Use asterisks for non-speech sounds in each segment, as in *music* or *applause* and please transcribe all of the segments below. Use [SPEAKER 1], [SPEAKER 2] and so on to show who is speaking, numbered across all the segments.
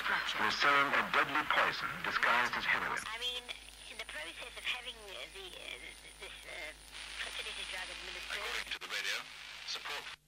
[SPEAKER 1] accused was selling a deadly poison disguised as heroin.
[SPEAKER 2] I mean, in the process of having the, uh, this uh, drug administered...
[SPEAKER 3] According to the radio, support...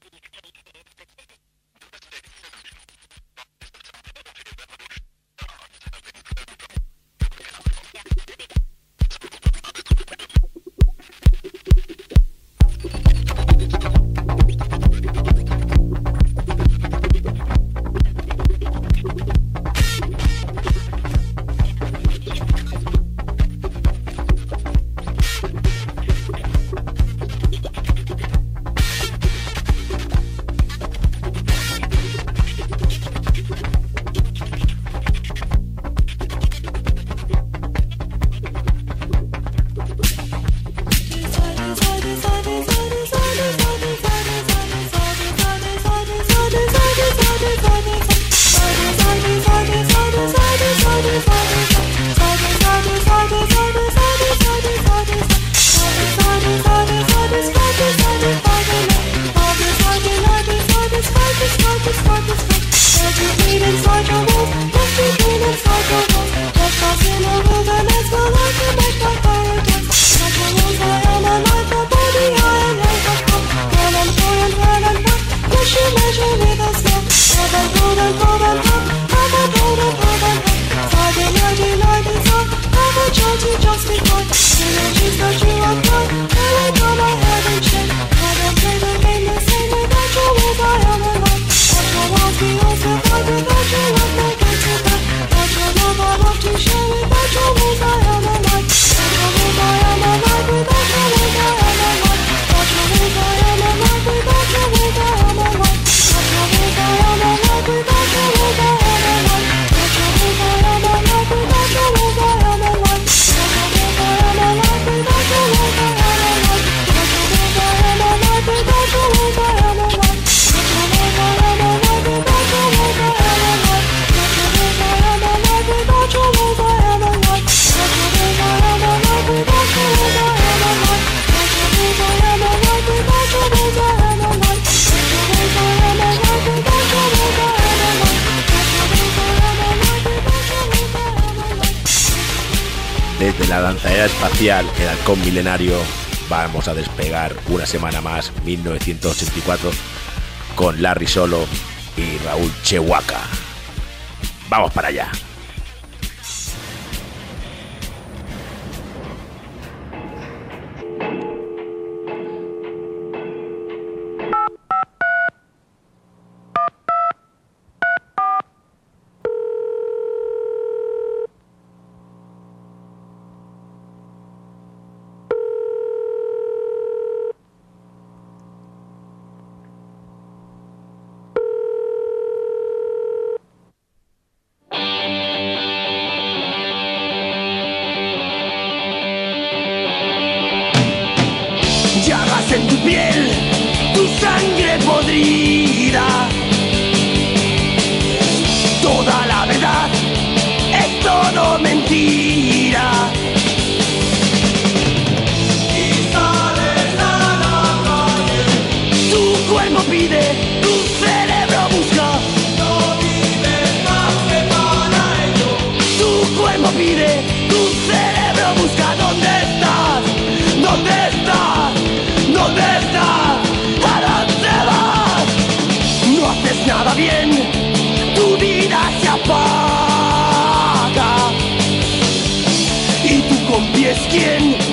[SPEAKER 4] con Milenario vamos a despegar una semana más, 1984, con Larry Solo y Raúl Chehuaca. Vamos para allá.
[SPEAKER 5] your
[SPEAKER 4] skin.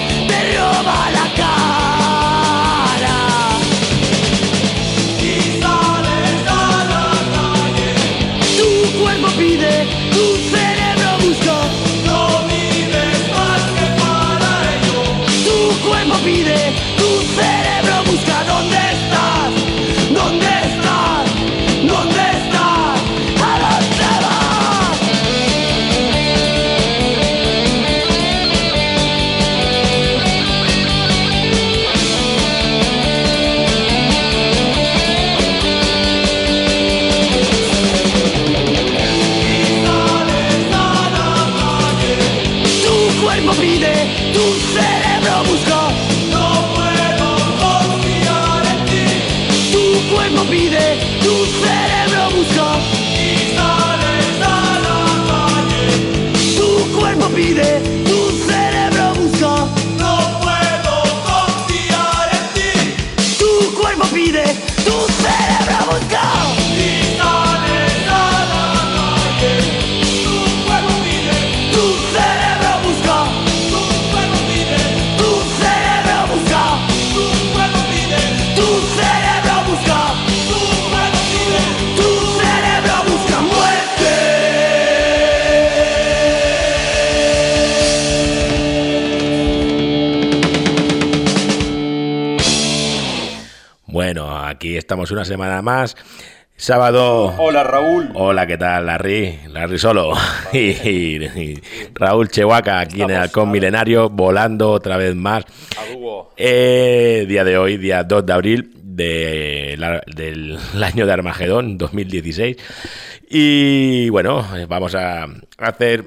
[SPEAKER 4] Estamos una semana más. Sábado.
[SPEAKER 3] Hola Raúl.
[SPEAKER 4] Hola, ¿qué tal, Larry? Larry solo. *laughs* Y, y Raúl Chehuaca aquí en el
[SPEAKER 3] Estamos,
[SPEAKER 4] Halcón
[SPEAKER 3] a ver.
[SPEAKER 4] Milenario, volando otra vez más. Eh, día de hoy, día 2 de abril de la- del *laughs* año de Armagedón 2016. Y bueno, eh, vamos a hacer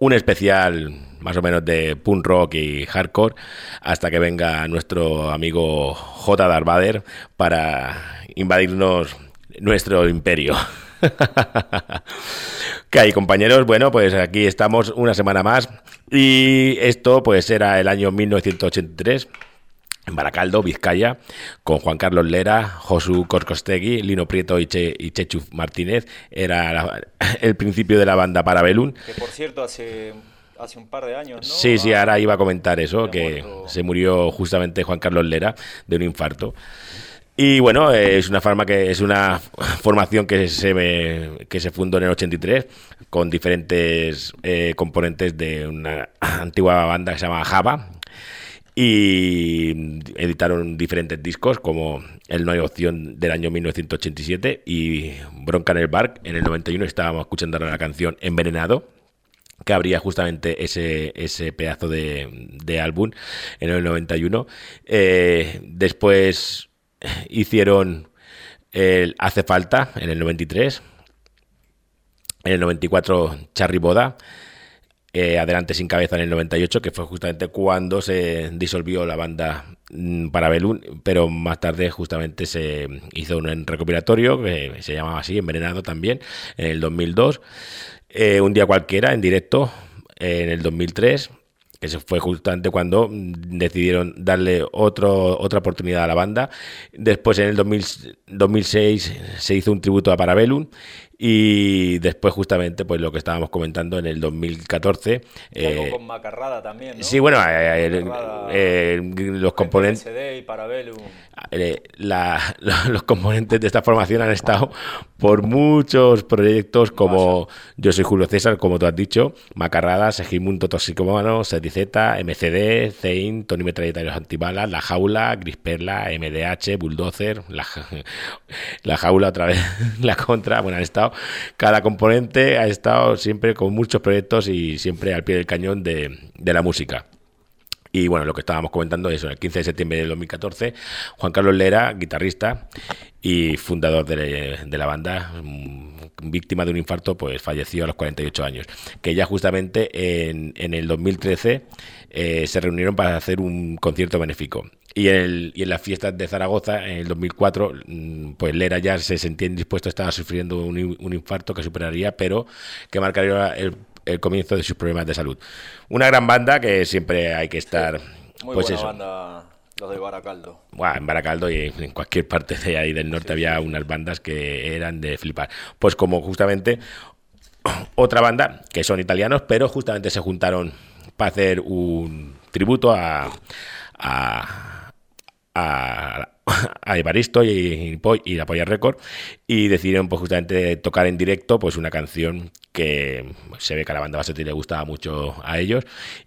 [SPEAKER 4] un especial más o menos de punk rock y hardcore hasta que venga nuestro amigo J. Darvader para invadirnos nuestro imperio. *laughs* ¿Qué hay, compañeros? Bueno, pues aquí estamos una semana más y esto pues era el año 1983 en Baracaldo, Vizcaya, con Juan Carlos Lera, Josu Corcostegui, Lino Prieto y, Che- y Chechu Martínez. Era la- *laughs* el principio de la banda Parabellum.
[SPEAKER 3] Que por cierto hace, hace un par de años, ¿no?
[SPEAKER 4] Sí, sí,
[SPEAKER 3] Ah,
[SPEAKER 4] ahora iba a comentar eso, que
[SPEAKER 3] muerto.
[SPEAKER 4] se murió justamente Juan Carlos Lera de un infarto. Y bueno, eh, es una forma que es una *laughs* formación que se me- que se fundó en el 83 con diferentes eh, componentes de una *laughs* antigua banda que se llama Java y editaron diferentes discos como El No hay opción del año 1987 y Bronca en el Bar en el 91 estábamos escuchando la canción Envenenado que abría justamente ese, ese pedazo de, de álbum en el 91. Eh, después hicieron el Hace Falta en el 93. En el 94 Charry Boda. Eh, Adelante sin cabeza en el 98, que fue justamente cuando se disolvió la banda mm, Parabellum, pero más tarde justamente se hizo un recopilatorio que se llamaba así, Envenenado también, en el 2002. Eh, un día cualquiera en directo en el 2003 que se fue justamente cuando mm, decidieron darle otro, otra oportunidad a la banda. Después, en el 2000 2006, se hizo un tributo a Parabellum. Y después, justamente, pues lo que estábamos comentando en el 2014.
[SPEAKER 3] y algo
[SPEAKER 4] eh,
[SPEAKER 3] con Macarrada también, ¿no?
[SPEAKER 4] sí, bueno, eh,
[SPEAKER 3] Macarrada,
[SPEAKER 4] eh, los componentes.
[SPEAKER 3] Y.
[SPEAKER 4] Eh, la- *laughs* los componentes de esta formación han estado por muchos proyectos como Yo soy Julio César, como tú has dicho, Macarrada, Segimundo Toxicomano, Z, MCD, Zein, Tony Metralleta y los Antibalas, La Jaula, Gris Perla, MDH, Bulldozer, La, *laughs* la Jaula otra vez, *laughs* La Contra, bueno, han estado, cada componente ha estado siempre con muchos proyectos y siempre al pie del cañón de, la música. Y bueno, lo que estábamos comentando es eso, el 15 de septiembre del 2014, Juan Carlos Lera, guitarrista y fundador de, de la banda, mm, víctima de un infarto, pues falleció a los 48 años. Que ya justamente en, en el 2013 eh, se reunieron para hacer un concierto benéfico. Y en, el- y en las fiestas de Zaragoza, en el 2004, mm, pues Lera ya se sentía indispuesto, estaba sufriendo un, un infarto que superaría, pero que marcaría el, el comienzo de sus problemas de salud. Una gran banda que siempre hay que estar,
[SPEAKER 3] Muy
[SPEAKER 4] pues
[SPEAKER 3] buena
[SPEAKER 4] eso,
[SPEAKER 3] banda, los de Baracaldo.
[SPEAKER 4] Buah, en Baracaldo y en cualquier parte de ahí del norte había unas bandas que eran de flipar. Pues como justamente *coughs* otra banda, que son italianos, pero justamente se juntaron para hacer un tributo a, a, a, a Evaristo y, y la Polla Record y decidieron pues justamente tocar en directo pues una canción que se ve que a la banda Basotti le gustaba mucho a ellos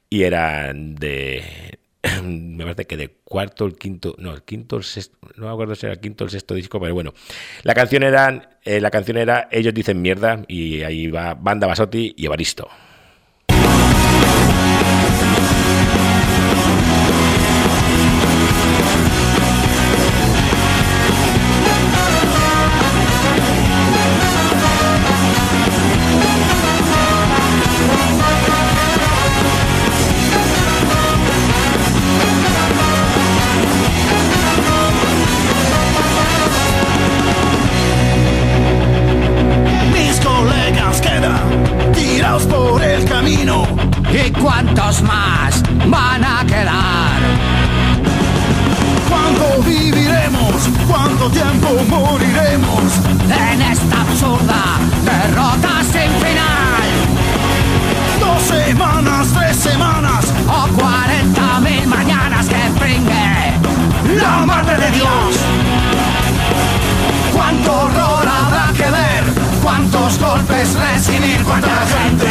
[SPEAKER 4] y eran de *clears throat* me parece que de cuarto el quinto no el quinto el sexto no me acuerdo si era el quinto el sexto disco pero bueno la canción era la canción era ellos dicen mierda y ahí va banda Basotti y Evaristo
[SPEAKER 6] cuántos más van a quedar?
[SPEAKER 7] ¿Cuánto viviremos? ¿Cuánto tiempo moriremos?
[SPEAKER 6] En esta absurda derrota sin final.
[SPEAKER 7] Dos semanas, tres semanas.
[SPEAKER 6] O 40 mil mañanas que pringue
[SPEAKER 7] La madre de Dios.
[SPEAKER 6] ¿Cuánto horror habrá que ver? ¿Cuántos golpes recibir? ¿Cuánta gente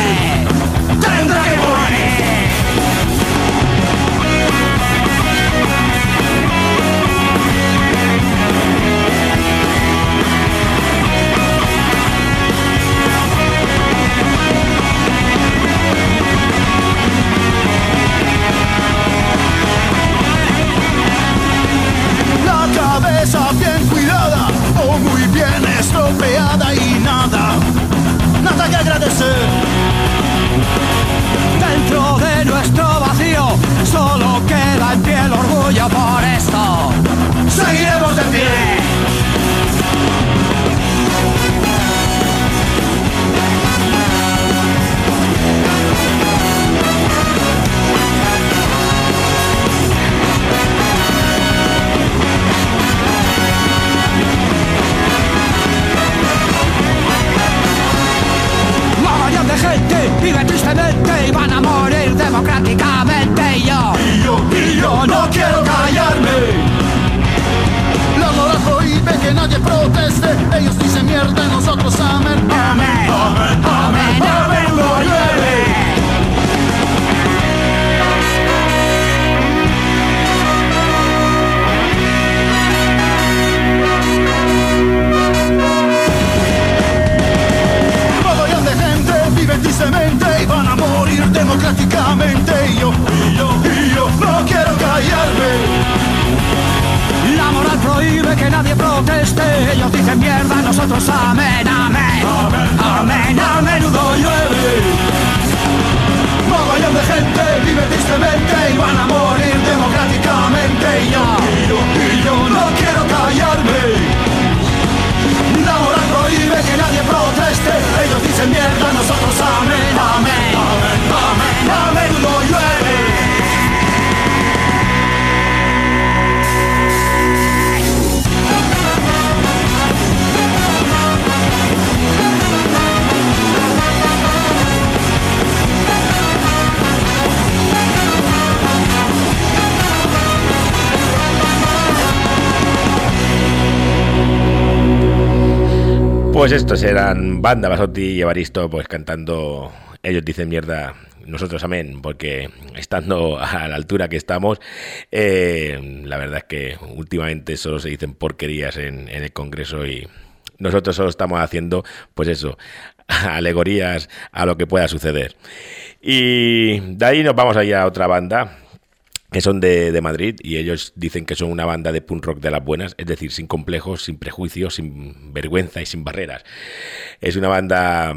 [SPEAKER 4] Pues estos eran Banda Basotti y Evaristo, pues cantando Ellos dicen mierda, nosotros amén, porque estando a la altura que estamos, eh, la verdad es que últimamente solo se dicen porquerías en, en el Congreso y nosotros solo estamos haciendo, pues eso, *laughs* alegorías a lo que pueda suceder. Y de ahí nos vamos a ir a otra banda que son de, de, Madrid y ellos dicen que son una banda de punk rock de las buenas, es decir, sin complejos, sin prejuicios, sin vergüenza y sin barreras. Es una banda,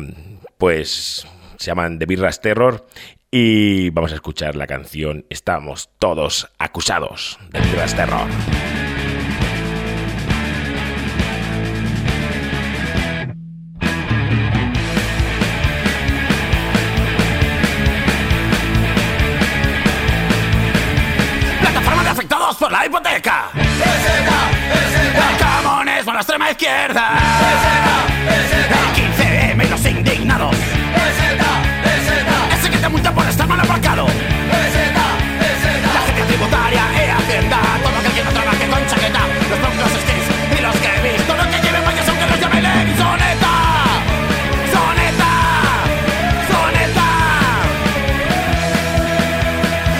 [SPEAKER 4] pues, se llaman The Birras Terror y vamos a escuchar la canción Estamos todos acusados de Birras Terror.
[SPEAKER 6] Extrema izquierda. El 15M y los indignados. Ese que te multa por estar mal aparcado. La gente tributaria y hacienda. Todo aquel que no trabaje con chaqueta. Los pocos skis y los que he visto. Que lleven vallas aunque los llame Lenin. Soneta. Soneta. Soneta.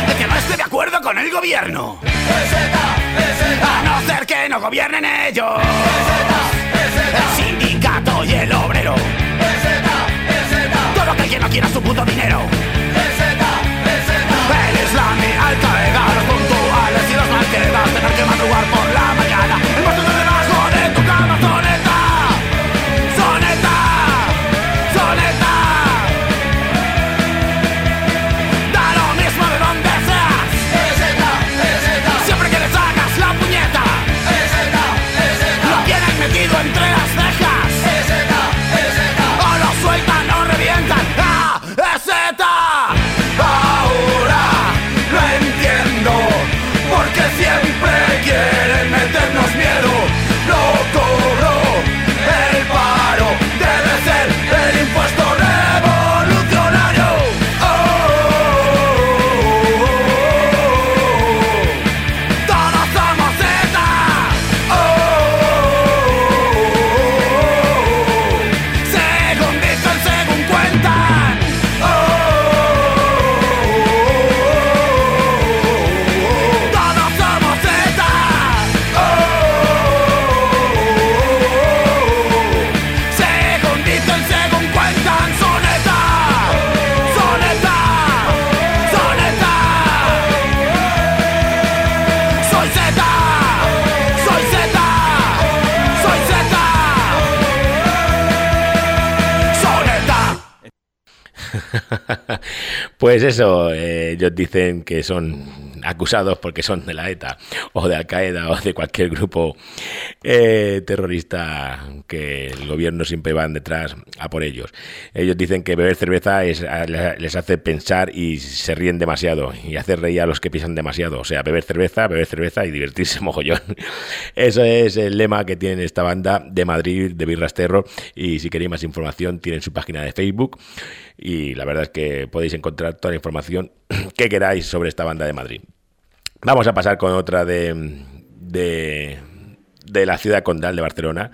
[SPEAKER 6] El que no esté de acuerdo con el gobierno. Ser que no gobiernen ellos. El sindicato y el obrero.
[SPEAKER 4] Pues eso, eh, ellos dicen que son acusados porque son de la ETA o de Al Qaeda o de cualquier grupo eh, terrorista que el gobierno siempre van detrás por ellos. Ellos dicen que beber cerveza es, les hace pensar y se ríen demasiado y hace reír a los que piensan demasiado. O sea, beber cerveza, beber cerveza y divertirse *laughs* mogollón. Eso es el lema que tiene esta banda de Madrid, de Birrasterro. Y si queréis más información, tienen su página de Facebook. Y la verdad es que podéis encontrar toda la información *clears throat* que queráis sobre esta banda de Madrid. Vamos a pasar con otra de, de la ciudad condal de Barcelona.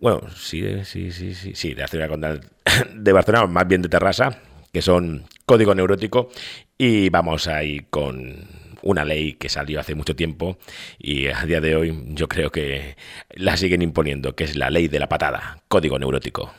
[SPEAKER 4] Bueno, sí, sí, sí, sí, sí, de la ciudad condal de Barcelona, más bien de Terrassa, que son Código Neurótico. Y vamos a ir con una ley que salió hace mucho tiempo y a día de hoy yo creo que la siguen imponiendo, que es la ley de la patada, Código Neurótico.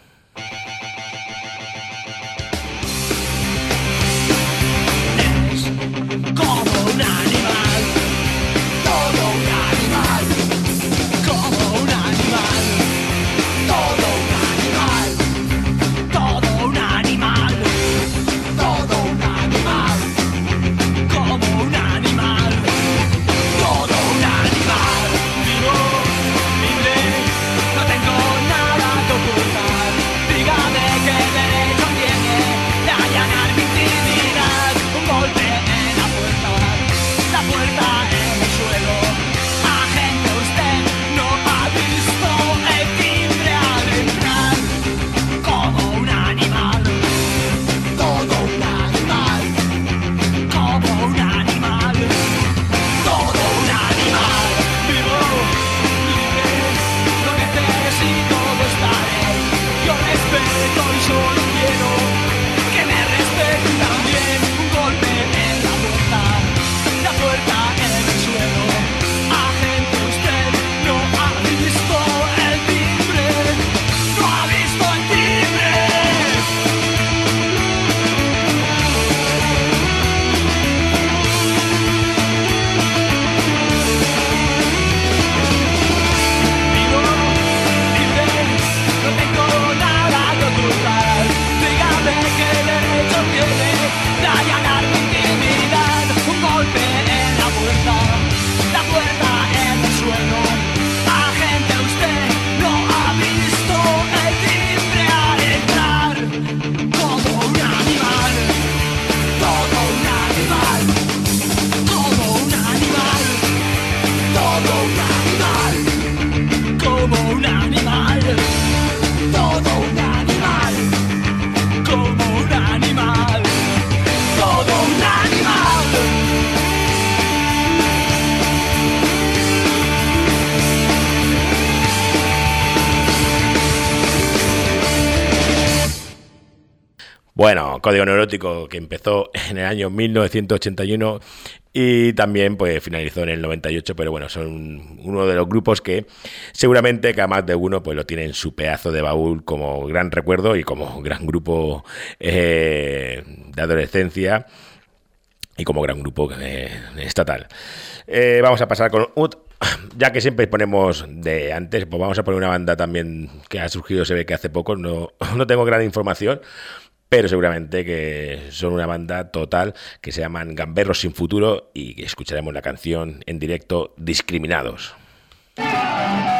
[SPEAKER 4] Código Neurótico que empezó en el año 1981 y también pues finalizó en el 98, pero bueno, son uno de los grupos que seguramente que a más de uno pues lo tiene en su pedazo de baúl como gran recuerdo y como gran grupo eh, de adolescencia y como gran grupo eh, estatal. Eh, vamos a pasar con ut- *coughs* ya que siempre ponemos de antes, pues vamos a poner una banda también que ha surgido, se ve que hace poco, no, *coughs* no tengo gran información, pero seguramente que son una banda total que se llaman Gamberros sin futuro y escucharemos la canción en directo Discriminados.
[SPEAKER 7] Discriminados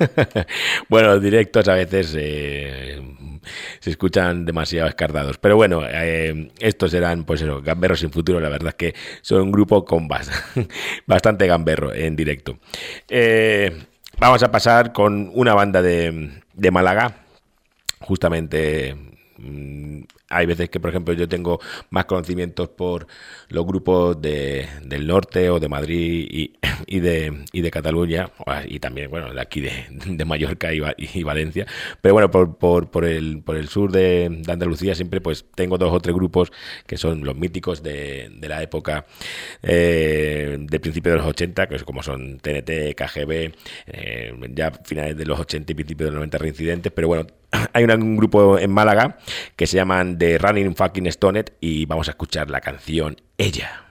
[SPEAKER 7] *laughs*
[SPEAKER 4] bueno, directos a veces se escuchan demasiado escardados. Pero bueno, eh, estos eran, pues eso, Gamberros sin futuro. La verdad es que son un grupo con bas- *laughs* bastante gamberro en directo. Eh, vamos a pasar con una banda de, de Málaga. Justamente mm, hay veces que, por ejemplo, yo tengo más conocimientos por los grupos de, del norte o de Madrid y, y de, y de Cataluña, y también, bueno, de aquí de, de Mallorca y, Va- y Valencia. Pero bueno, por, por, por, el, por el sur de, de Andalucía siempre pues tengo dos o tres grupos que son los míticos de, de la época eh, de principio de los 80, que es como son TNT, KGB, eh, ya finales de los 80 y principios de los 90 reincidentes, pero bueno, *clears throat* hay un grupo en Málaga que se llaman The Running Fucking Stoned y vamos a escuchar la canción Ella.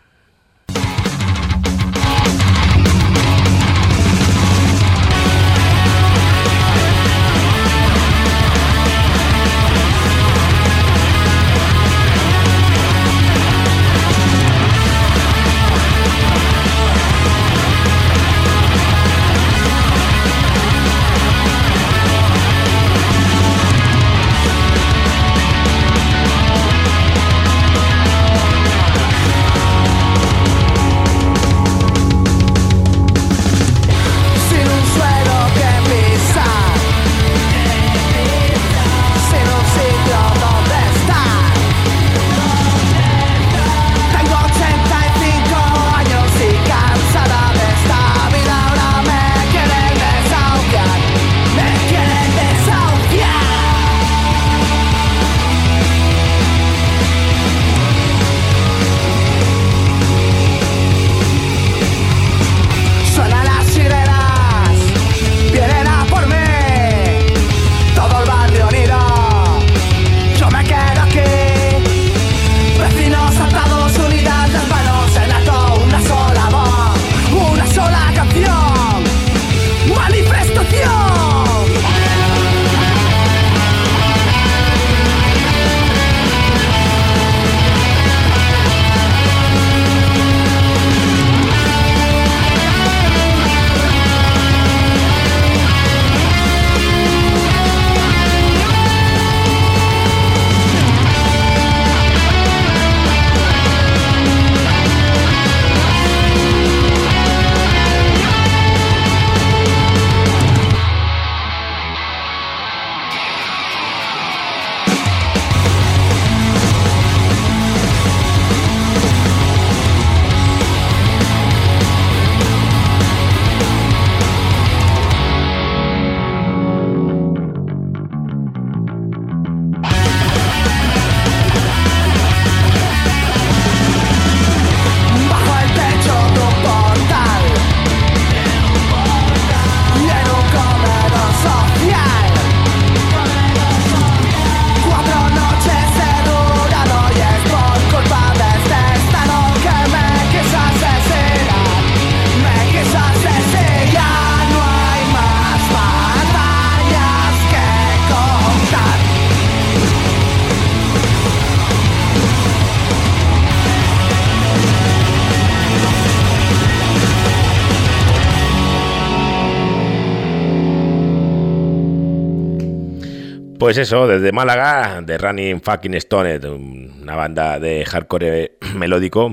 [SPEAKER 4] Pues eso, desde Málaga, de Running Fucking Stoned, una banda de hardcore *clears throat* melódico.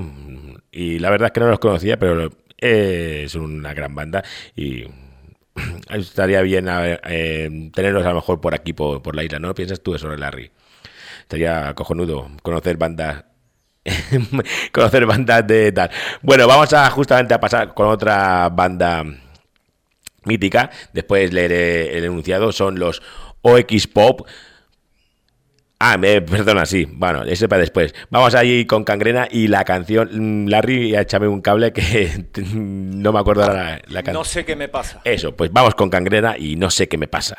[SPEAKER 4] Y la verdad es que no los conocía, pero es una gran banda y *clears throat* estaría bien eh, tenerlos a lo mejor por aquí, por, por la isla. ¿No piensas tú eso, Larry? Estaría cojonudo conocer bandas *laughs* conocer bandas de tal. Bueno, vamos a justamente a pasar con otra banda mítica. Después leeré el enunciado. Son los OX Pop. Ah, me, perdona, sí. Bueno, ese para después. Vamos allí con Cangrena y la canción. mm, Larry, échame un cable que *laughs* no me acuerdo ahora la, la canción.
[SPEAKER 3] No sé qué me pasa.
[SPEAKER 4] Eso, pues vamos con Cangrena y no sé qué me pasa.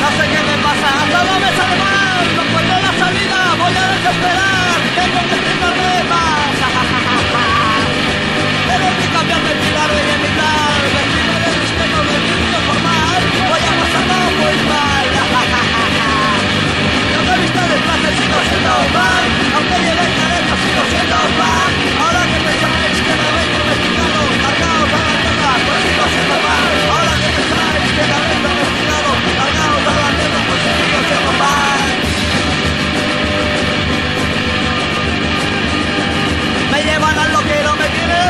[SPEAKER 7] No sé qué me pasa, todo me sale mal No encuentro la salida, voy a desesperar siendo
[SPEAKER 5] mal, aunque llegue el sigo siendo mal.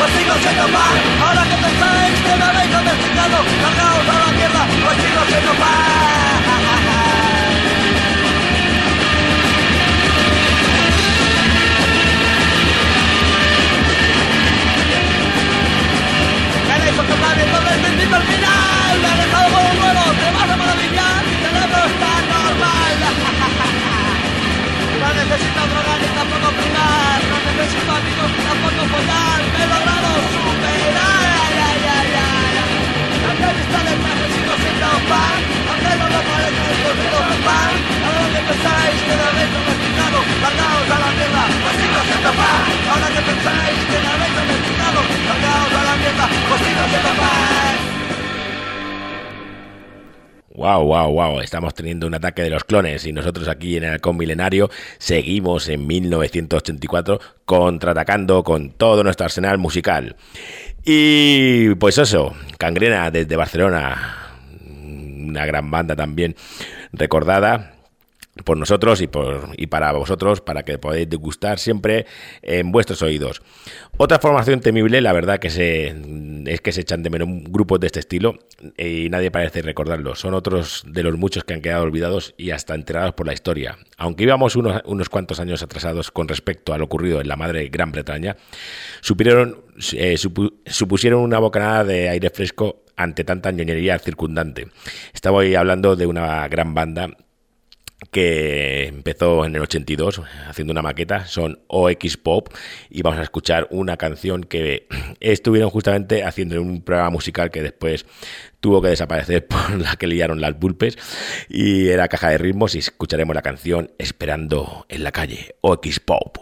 [SPEAKER 5] Pues sigo siendo Ahora
[SPEAKER 7] que pensáis que me habéis domesticado Cargaos a la mierda Pues sigo siendo pan al final Me ha dejado un huevo Te vas a maravillar está normal. *laughs* No necesita
[SPEAKER 5] droga ni tampoco privar, no necesita amigos ni tampoco follar, me
[SPEAKER 7] he logrado superar, ay, ay, ay, ay, La revista de
[SPEAKER 5] traje sigo siendo un pan, aunque no lo parezca es corrido un pan, ahora que
[SPEAKER 7] pensáis que me habéis domesticado, largaos a la mierda, pues sigo siendo pan, ahora que pensáis que me habéis domesticado, largaos a la mierda, pues sigo siendo pan.
[SPEAKER 4] Wow, wow, wow. Estamos teniendo un ataque de los clones y nosotros aquí en el Halcón Milenario seguimos en 1984 contraatacando con todo nuestro arsenal musical. Y pues eso, Cangrena desde Barcelona, una gran banda también recordada por nosotros y, por, y para vosotros, para que podáis degustar siempre en vuestros oídos. Otra formación temible, la verdad que se, es que se echan de menos grupos de este estilo y nadie parece recordarlo. Son otros de los muchos que han quedado olvidados y hasta enterados por la historia. Aunque íbamos unos, unos cuantos años atrasados con respecto a lo ocurrido en la madre Gran Bretaña, supieron, eh, supu- supusieron una bocanada de aire fresco ante tanta ñoñería circundante. Estaba hoy hablando de una gran banda que empezó en el 82 haciendo una maqueta, son OX Pop y vamos a escuchar una canción que *clears throat* estuvieron justamente haciendo en un programa musical que después tuvo que desaparecer *laughs* por la que liaron las bulpes y era caja de ritmos y escucharemos la canción Esperando en la calle, OX Pop.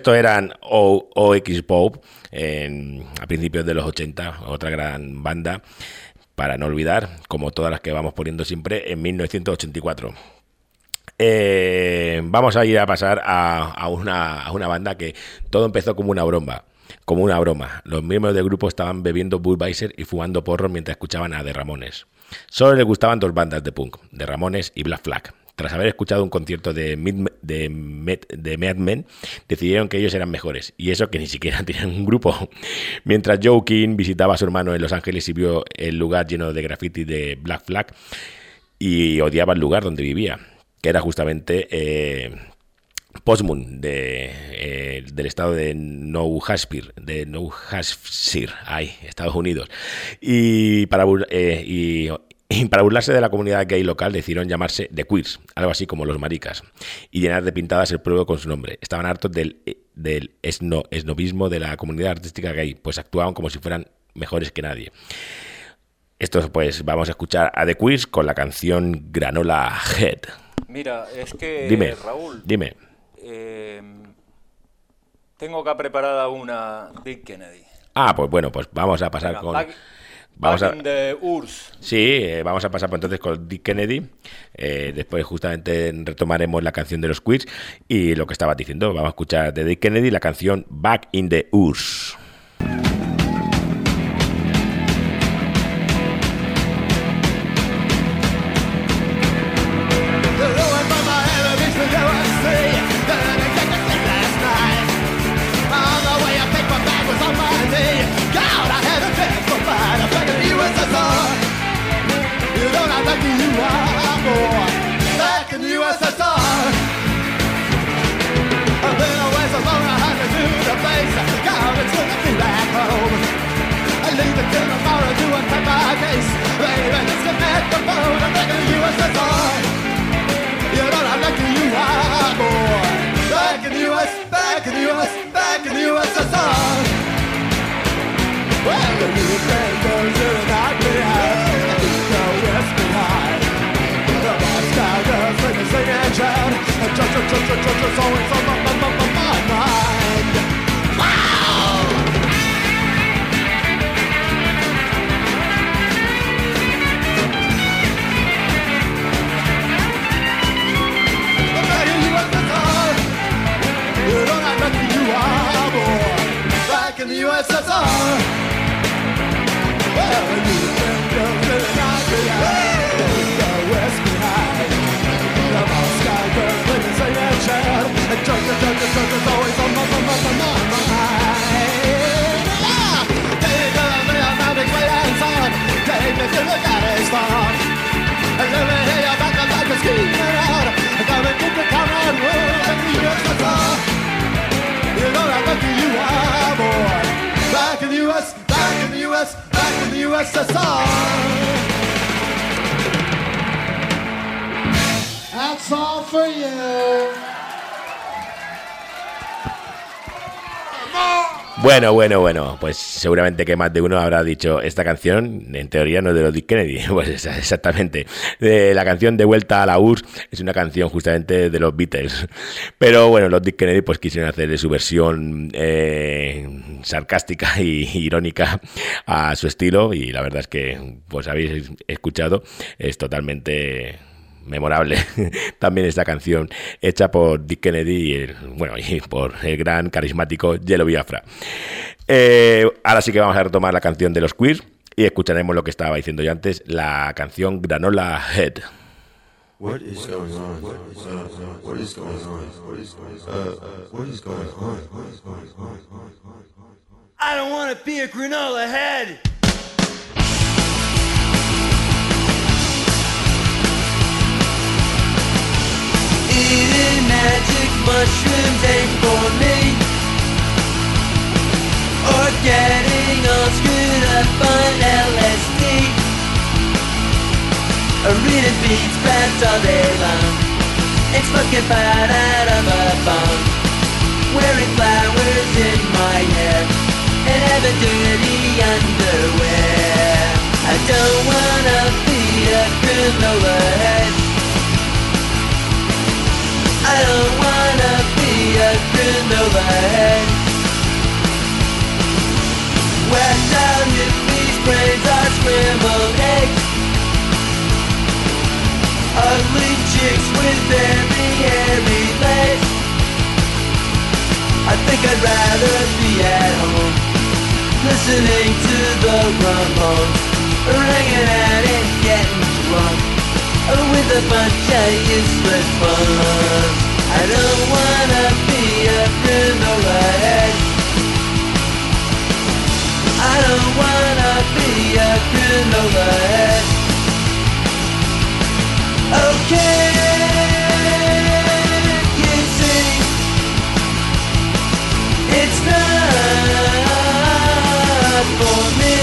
[SPEAKER 4] Pues esto eran OX Pop a principios de los 80, otra gran banda, para no olvidar, como todas las que vamos poniendo siempre, en 1984. Eh, vamos a ir a pasar a, a una, a una banda que todo empezó como una broma. Como una broma. Los miembros del grupo estaban bebiendo Budweiser y fumando porros mientras escuchaban a The Ramones. Solo les gustaban dos bandas de punk, The Ramones y Black Flag. Tras haber escuchado un concierto de, Mid- Mad Men, decidieron que ellos eran mejores. Y eso que ni siquiera *laughs* tenían un grupo. Mientras Joe King visitaba a su hermano en Los Ángeles y vio el lugar lleno de graffiti de Black Flag y odiaba el lugar donde vivía, que era justamente eh, de, eh, del estado de New Hampshire, de New Hampshire, ahí, Estados Unidos. Y para, eh, *laughs* y para burlarse de la comunidad gay local decidieron llamarse The Queers, algo así como los maricas, y llenar de pintadas el pueblo con su nombre. Estaban hartos del, eh, del esno, esnovismo de la comunidad artística gay, pues actuaban como si fueran mejores que nadie. Esto pues vamos a escuchar a The Quiz con la canción Granola Head.
[SPEAKER 3] Mira, es que
[SPEAKER 4] Dime,
[SPEAKER 3] Raúl,
[SPEAKER 4] dime.
[SPEAKER 3] eh, tengo acá preparada una Dick Kennedy.
[SPEAKER 4] Ah, pues bueno, pues vamos a pasar
[SPEAKER 3] Venga,
[SPEAKER 4] con... Vamos
[SPEAKER 3] back
[SPEAKER 4] a...
[SPEAKER 3] in the URSS.
[SPEAKER 4] Sí, eh, vamos a pasar por entonces con Dick Kennedy. Eh, después justamente retomaremos la canción de los quiz y lo que estabas diciendo. Vamos a escuchar de Dick Kennedy la canción Back in the URSS.
[SPEAKER 7] US, back in the USSR. Well, the Ukraine goes in and out behind. The West behind. The Moscow girls when they sing and shout. And just, just, just, just, just always on farm. And let me hear you back and like a screaming US, back in the USSR. That's all for you.
[SPEAKER 4] Bueno, bueno, bueno, pues seguramente que más de uno habrá dicho esta canción, en teoría no es de los Dick Kennedy, *laughs* pues exactamente. La canción de Vuelta a la URSS es una canción justamente de los Beatles. Pero bueno, los Dick Kennedy pues quisieron hacerle su versión eh, sarcástica y irónica a su estilo y la verdad es que pues habéis escuchado, es totalmente memorable *laughs* también esta canción hecha por Dick Kennedy y, el- bueno, y por el gran carismático Yellow Biafra. Eh, ahora sí que vamos a retomar la canción de los queer y escucharemos lo que estaba diciendo yo antes, la canción Granola Head.
[SPEAKER 8] What is going on? What is going on? What is going on? What is going on? What is going on?
[SPEAKER 7] I don't want to be a granola head.
[SPEAKER 9] Eating magic mushrooms ain't for me. Or getting all screwed up on LSD reading beats spats all day long And smoking pot out of a bong Wearing flowers in my hair. And having dirty underwear. I don't wanna be a granola head I don't wanna be a scrambled eggs. Ugly chicks with very hairy legs. I think I'd rather be at home, listening to the or hanging out and getting drunk with a bunch of useless. I don't wanna be a head. I don't wanna be a head. Okay, it's not for me.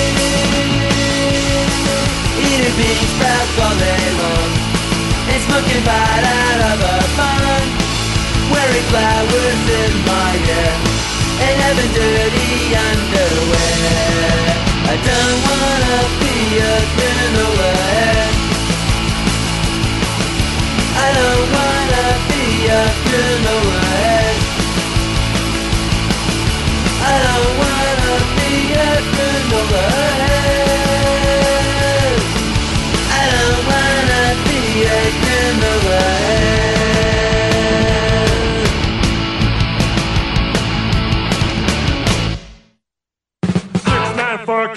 [SPEAKER 9] Eating bean Smoking pot out of a bun Wearing flowers in my hair And having dirty underwear I don't wanna be a criminal ahead. I don't wanna be a criminal ahead. I don't wanna be a criminal ahead.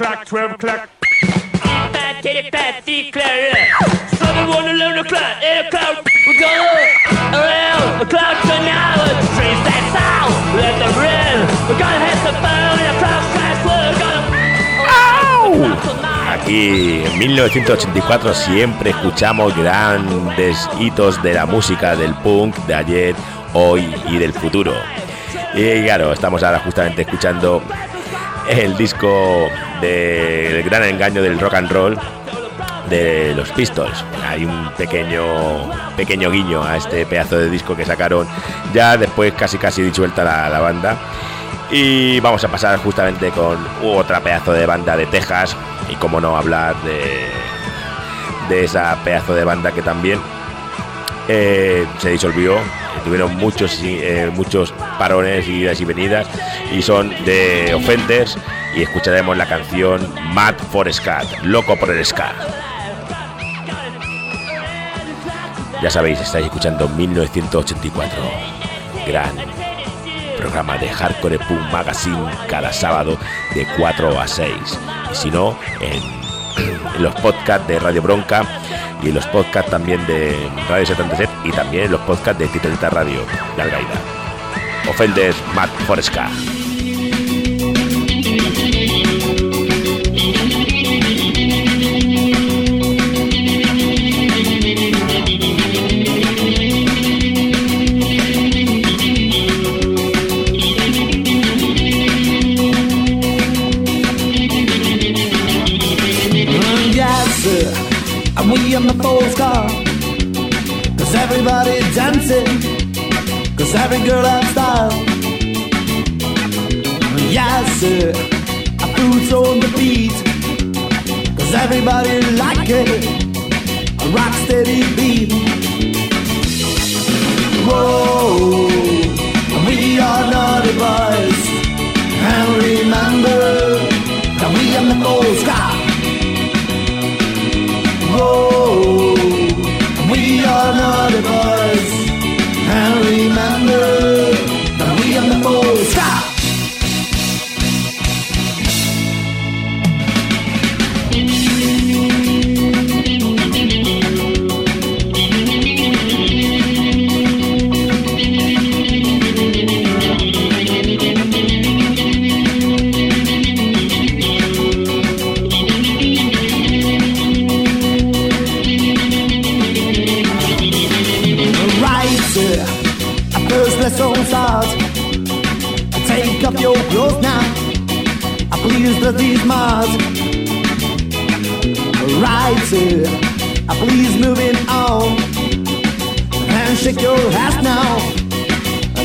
[SPEAKER 6] Nine, four o'clock.
[SPEAKER 4] Aquí en 1984 siempre escuchamos grandes hitos de la música del punk de ayer, hoy y del futuro. Y claro, estamos ahora justamente escuchando el disco del gran engaño del rock and roll de los Pistols. Hay un pequeño pequeño guiño a este pedazo de disco que sacaron ya después casi casi disuelta la, banda. Y vamos a pasar justamente con otra pedazo de banda de Texas. Y cómo no hablar de, de esa pedazo de banda que también eh, se disolvió. Tuvieron muchos, eh, muchos parones, idas y venidas. Y son de Offenders. Y escucharemos la canción Mad for Scat, loco por el Scat. Ya sabéis, estáis escuchando 1984. Gran programa de Hardcore Punk Magazine cada sábado de 4 a 6. Y si no, en, en los podcasts de Radio Bronca y en los podcasts también de Radio 77 y también en los podcasts de Titelita Radio de Algaida. Offenders Mad for
[SPEAKER 10] every girl has style. Yes, sir. A food's on the beat. Cause everybody like it. A rock steady beat. Whoa. We are naughty boys. And remember that we are the Ford's car. Whoa, we are naughty Your ass now.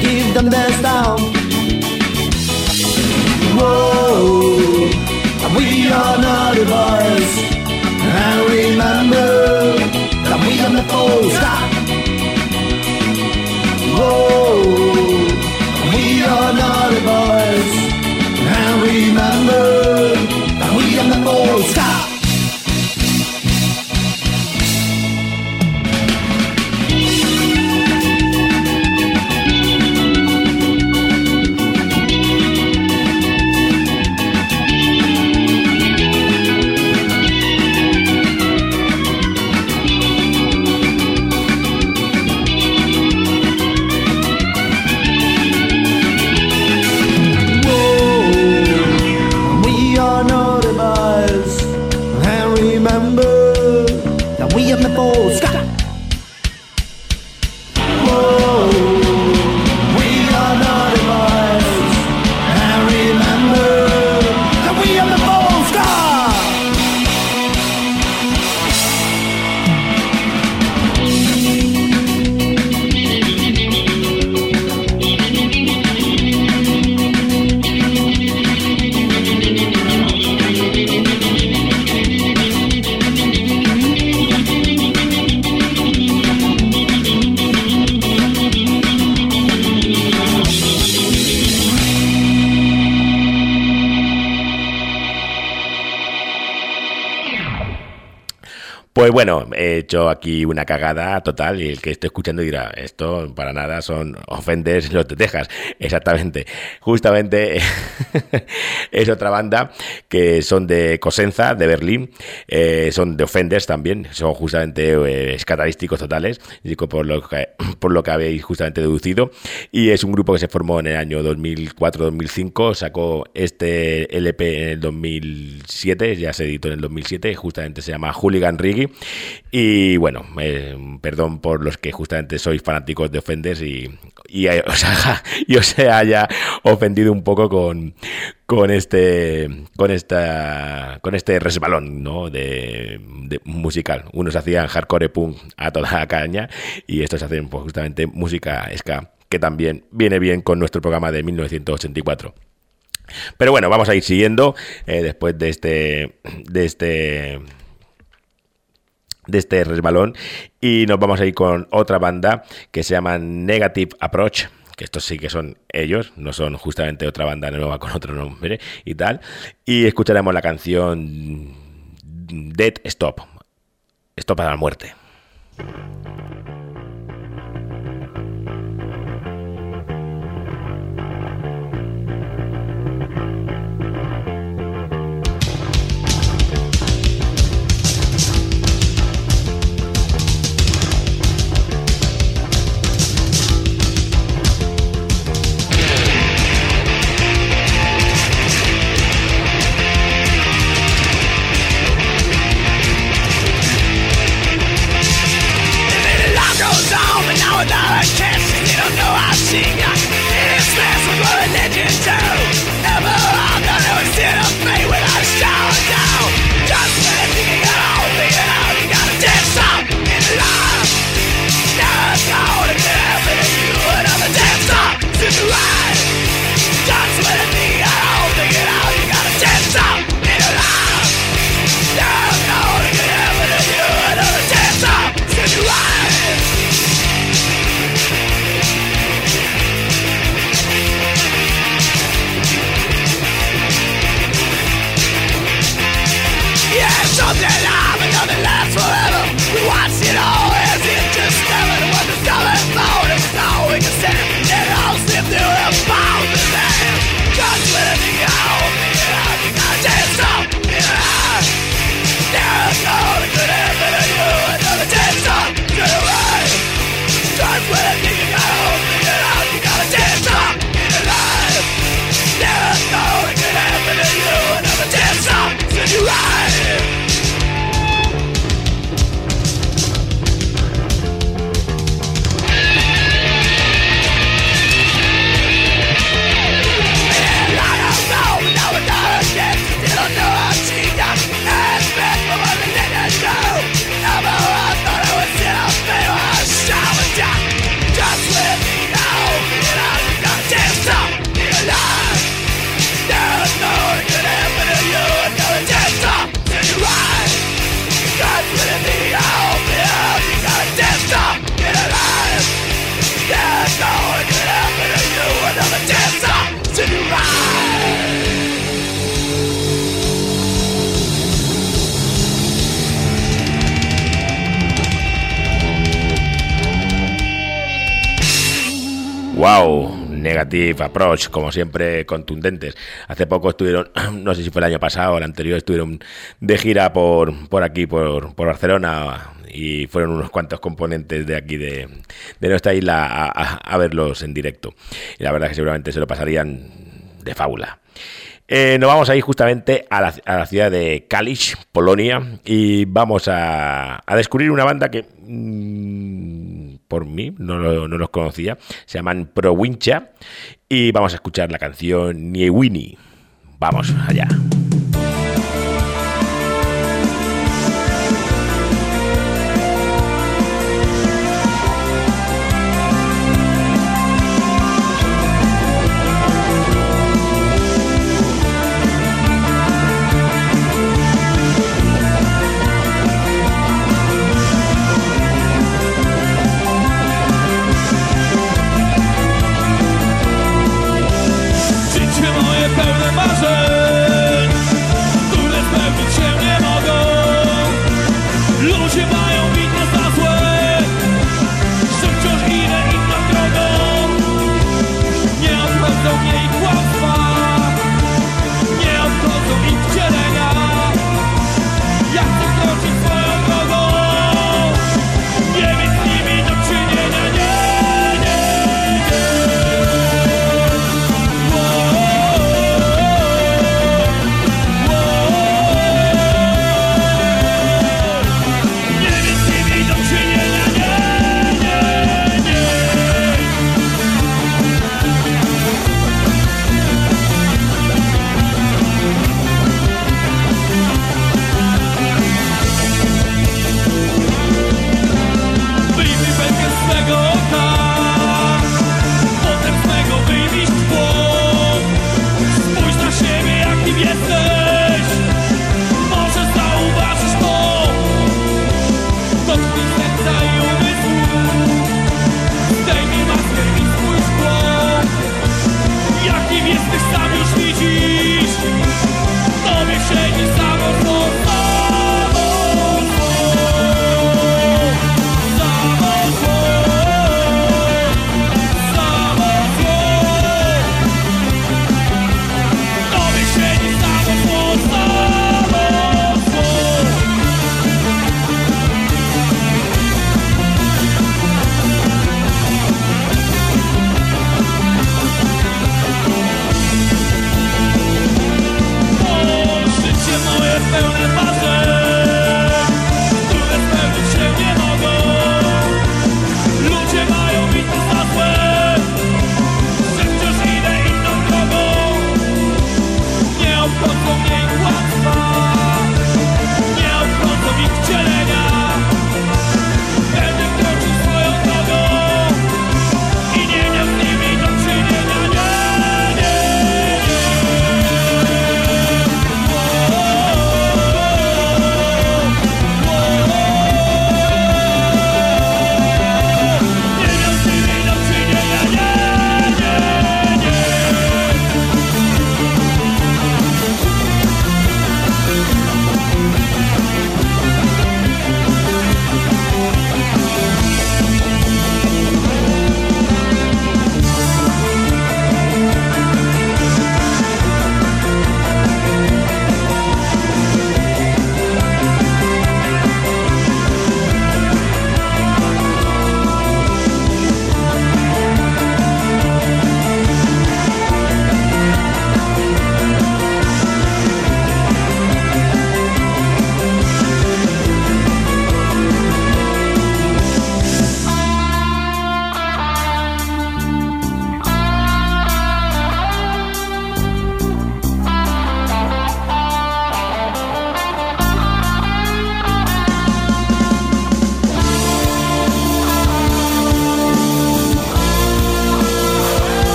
[SPEAKER 10] Give them the sound. Whoa, we are naughty boys. And remember that we are the full stop.
[SPEAKER 4] Pues bueno, he hecho aquí una cagada total y el que esté escuchando dirá, esto para nada son Offenders los de Texas. Exactamente. Justamente *laughs* es otra banda que son de Cosenza, de Berlín. Eh, son de Offenders también. Son justamente eh, escatarísticos totales, por lo, que, *clears throat* por lo que habéis justamente deducido. Y es un grupo que se formó en el año 2004-2005. Sacó este LP en el 2007, ya se editó en el 2007. Justamente se llama Hooligan Reggae. Y bueno, eh, perdón por los que justamente sois fanáticos de Offenders y, y, eh, *laughs* os, haga- y os haya ofendido un poco con, con este con esta con este resbalón ¿no? de, de musical. Unos hacían hardcore punk a toda caña y estos hacen pues, justamente música ska que también viene bien con nuestro programa de 1984. Pero bueno, vamos a ir siguiendo eh, después de este de este de este resbalón y nos vamos a ir con otra banda que se llama Negative Approach que estos sí que son ellos, no son justamente otra banda nueva con otro nombre y tal. Y escucharemos la canción Dead Stop. Stop a la muerte. Wow, Negative Approach, como siempre contundentes. Hace poco estuvieron, *clears throat* no sé si fue el año pasado o el anterior, estuvieron de gira por, por aquí, por, por Barcelona, y fueron unos cuantos componentes de aquí de, de nuestra isla a, verlos en directo. Y la verdad es que seguramente se lo pasarían de fábula. Eh, nos vamos a ir justamente a la, a la ciudad de Kalisz, Polonia, y vamos a, a descubrir una banda que mm, por mí no, lo- no los conocía, se llaman Prowincha, y vamos a escuchar la canción Niewini. Vamos allá.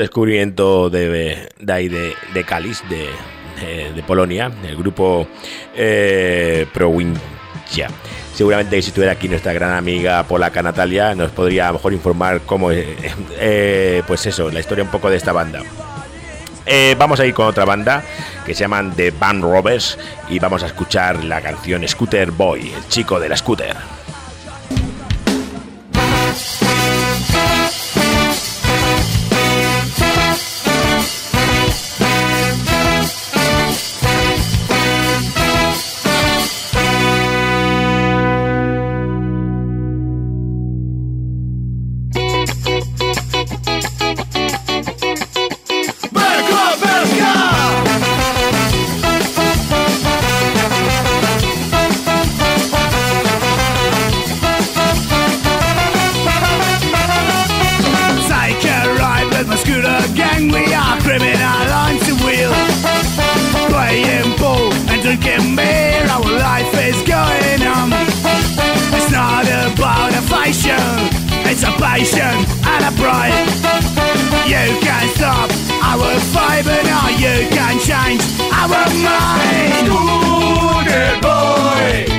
[SPEAKER 4] Descubrimiento de, ahí de, de de, Polonia, el grupo eh, Provincia. Seguramente si estuviera aquí nuestra gran amiga polaca Natalia nos podría a lo mejor informar cómo, *laughs* eh, pues eso, la historia un poco de esta banda. Eh, vamos a ir con otra banda que se llaman The Band Robbers y vamos a escuchar la canción Scooter Boy, el chico de la scooter.
[SPEAKER 11] It's and a pride. You can stop our vibe and now you can change our mind. Scooter boy,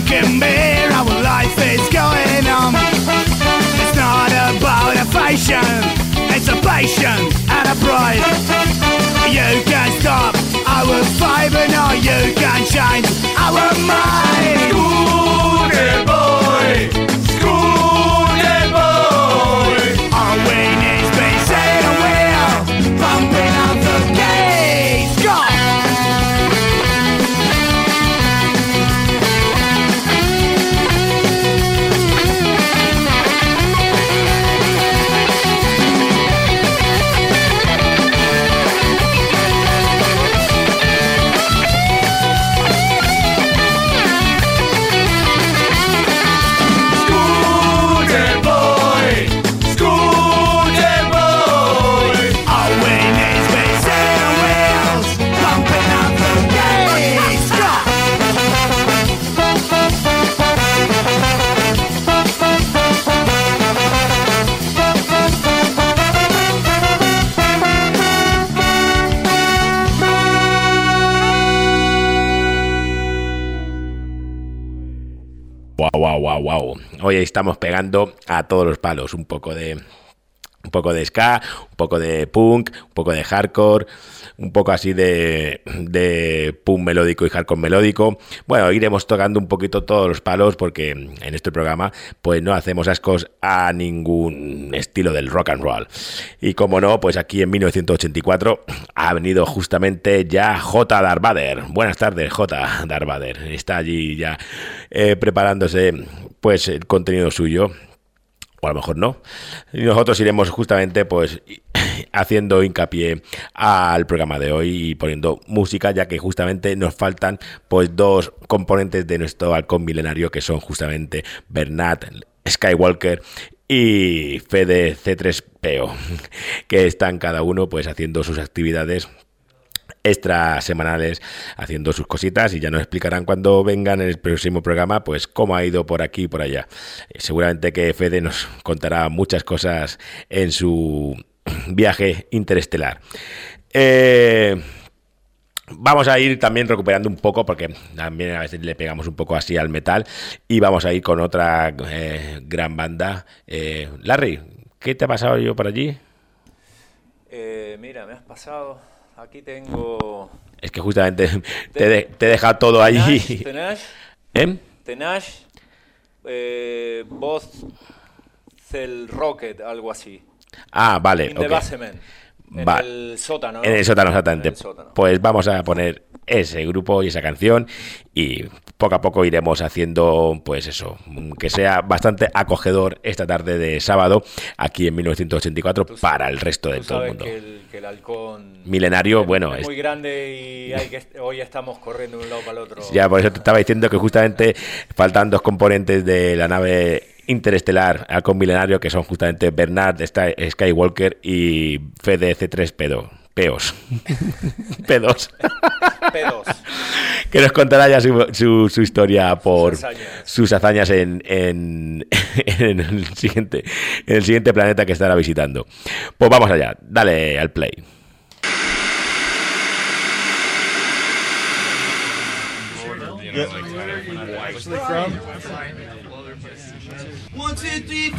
[SPEAKER 11] pool and beer. Our life is going on. It's not about a fashion. It's a passion and a pride. You can stop our and now you can change our mind. Scooter boy,
[SPEAKER 4] Wow. Hoy estamos pegando a todos los palos. Un poco de. Un poco de ska, un poco de punk, un poco de hardcore, un poco así de, de punk melódico y hardcore melódico. Bueno, iremos tocando un poquito todos los palos porque en este programa pues no hacemos ascos a ningún estilo del rock and roll. Y como no, pues aquí en 1984 ha venido justamente ya J. Darvader. Buenas tardes, J. Darvader. Está allí ya eh, preparándose pues el contenido suyo o a lo mejor no. Y nosotros iremos justamente pues *clears throat* haciendo hincapié al programa de hoy y poniendo música, ya que justamente nos faltan pues dos componentes de nuestro halcón milenario que son justamente Bernat Skywalker y Fede C3PO, *laughs* que están cada uno pues haciendo sus actividades extra semanales haciendo sus cositas y ya nos explicarán cuando vengan en el próximo programa pues cómo ha ido por aquí y por allá. Eh, seguramente que Fede nos contará muchas cosas en su *clears throat* viaje interestelar. Eh, Vamos a ir también recuperando un poco, porque también a veces le pegamos un poco así al metal, y vamos a ir con otra eh, gran banda. Larry, ¿qué te ha pasado yo por allí?
[SPEAKER 12] Mira, me has pasado. Aquí tengo.
[SPEAKER 4] Es que justamente *laughs* te, de- te he dejado todo allí.
[SPEAKER 12] Tenash, *laughs* Tenash,
[SPEAKER 4] ¿Eh?
[SPEAKER 12] Tenash, eh, voz Cell Rocket, algo así.
[SPEAKER 4] Ah, vale.
[SPEAKER 12] In the
[SPEAKER 4] ok.
[SPEAKER 12] basement. En
[SPEAKER 4] Va-
[SPEAKER 12] el sótano. ¿no?
[SPEAKER 4] En el sótano,
[SPEAKER 12] En
[SPEAKER 4] exactamente.
[SPEAKER 12] el sótano.
[SPEAKER 4] Pues vamos a poner ese grupo y esa canción y poco a poco iremos haciendo, pues eso, que sea bastante acogedor esta tarde de sábado aquí en 1984 para el resto de
[SPEAKER 3] Tú
[SPEAKER 4] todo el mundo.
[SPEAKER 3] que el, que el halcón
[SPEAKER 4] Milenario,
[SPEAKER 3] es-
[SPEAKER 4] bueno,
[SPEAKER 3] es
[SPEAKER 4] es-
[SPEAKER 3] muy grande y hay que, hoy estamos corriendo de un lado para el otro.
[SPEAKER 4] Ya, por eso te estaba diciendo que justamente faltan dos componentes de la nave interestelar Halcón Milenario, que son justamente Bernard Skywalker y Fede C3P2. Peos. P2.
[SPEAKER 3] P2.
[SPEAKER 4] que nos contará ya su, su- su historia por
[SPEAKER 3] Sus hazañas.
[SPEAKER 4] sus hazañas en, en- *laughs* en el siguiente, en el siguiente planeta que estará visitando. Pues vamos allá, dale al play.
[SPEAKER 7] One, two, three,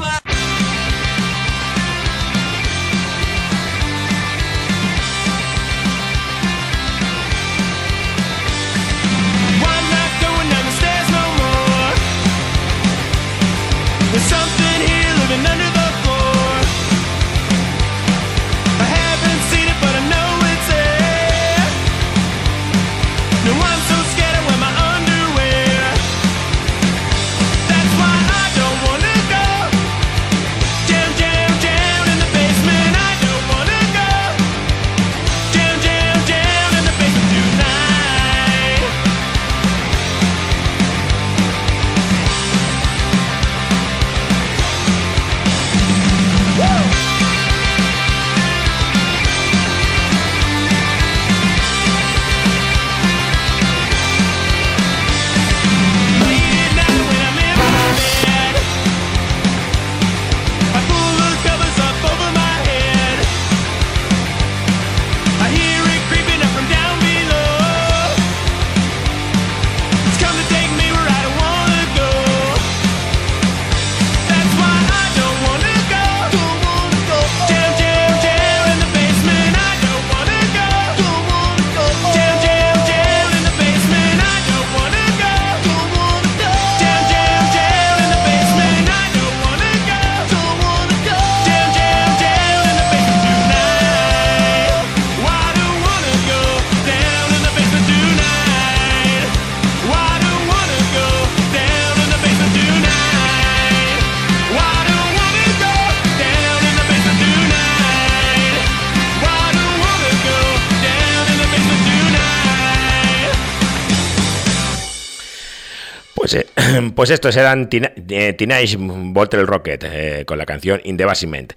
[SPEAKER 4] Pues, eh, *clears throat* pues estos eran eh, Teenage Bottle Rocket eh, con la canción In the Basement.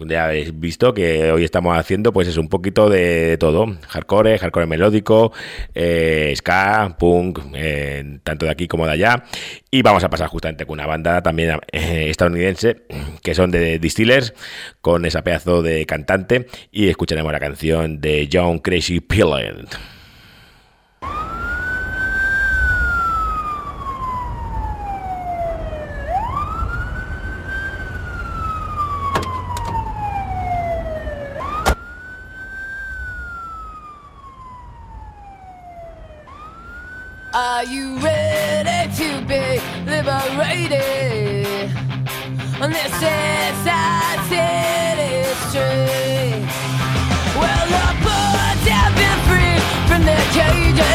[SPEAKER 4] Ya habéis visto que hoy estamos haciendo pues es un poquito de todo. Hardcore, hardcore melódico, ska, punk, tanto de aquí como de allá. Y vamos a pasar justamente con una banda también estadounidense que son de Distillers con esa pedazo de cantante y escucharemos la canción de John Crazy Pillant.
[SPEAKER 13] Are you ready to be liberated on this society street? Well, the birds have been free from their cages.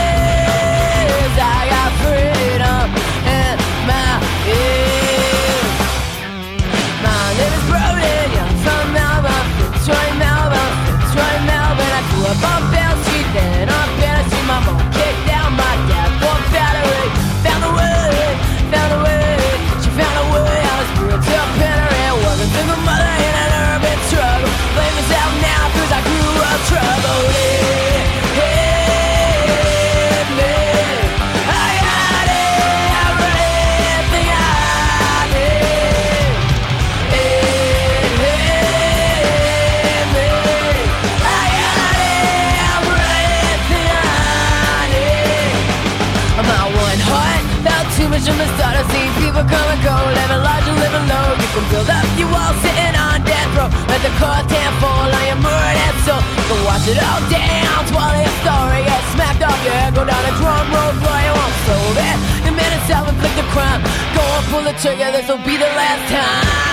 [SPEAKER 13] Come and go Living large and living low You can build up your wall sitting on death row. Let the curtain fall on your murdered soul But watch it all down, swallow your story Get smacked off your head, go down a drum road Boy, you won't solve it You made it self-inflict the crime Go and pull the trigger, this will be the last time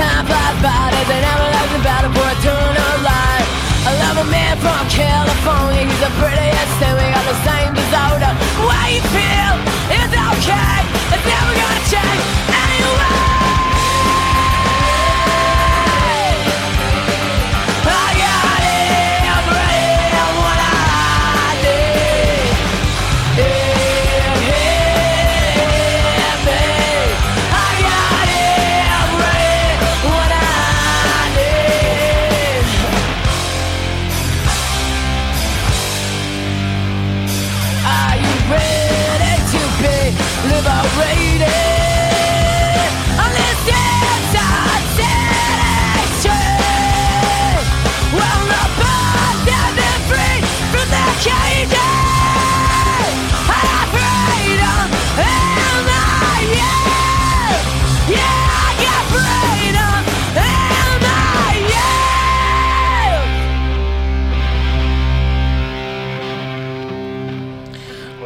[SPEAKER 13] time flies by There's an everlasting battle for eternal life I love a man from California. He's the prettiest and we got the same disorder Why you feel is okay? It's never gonna change.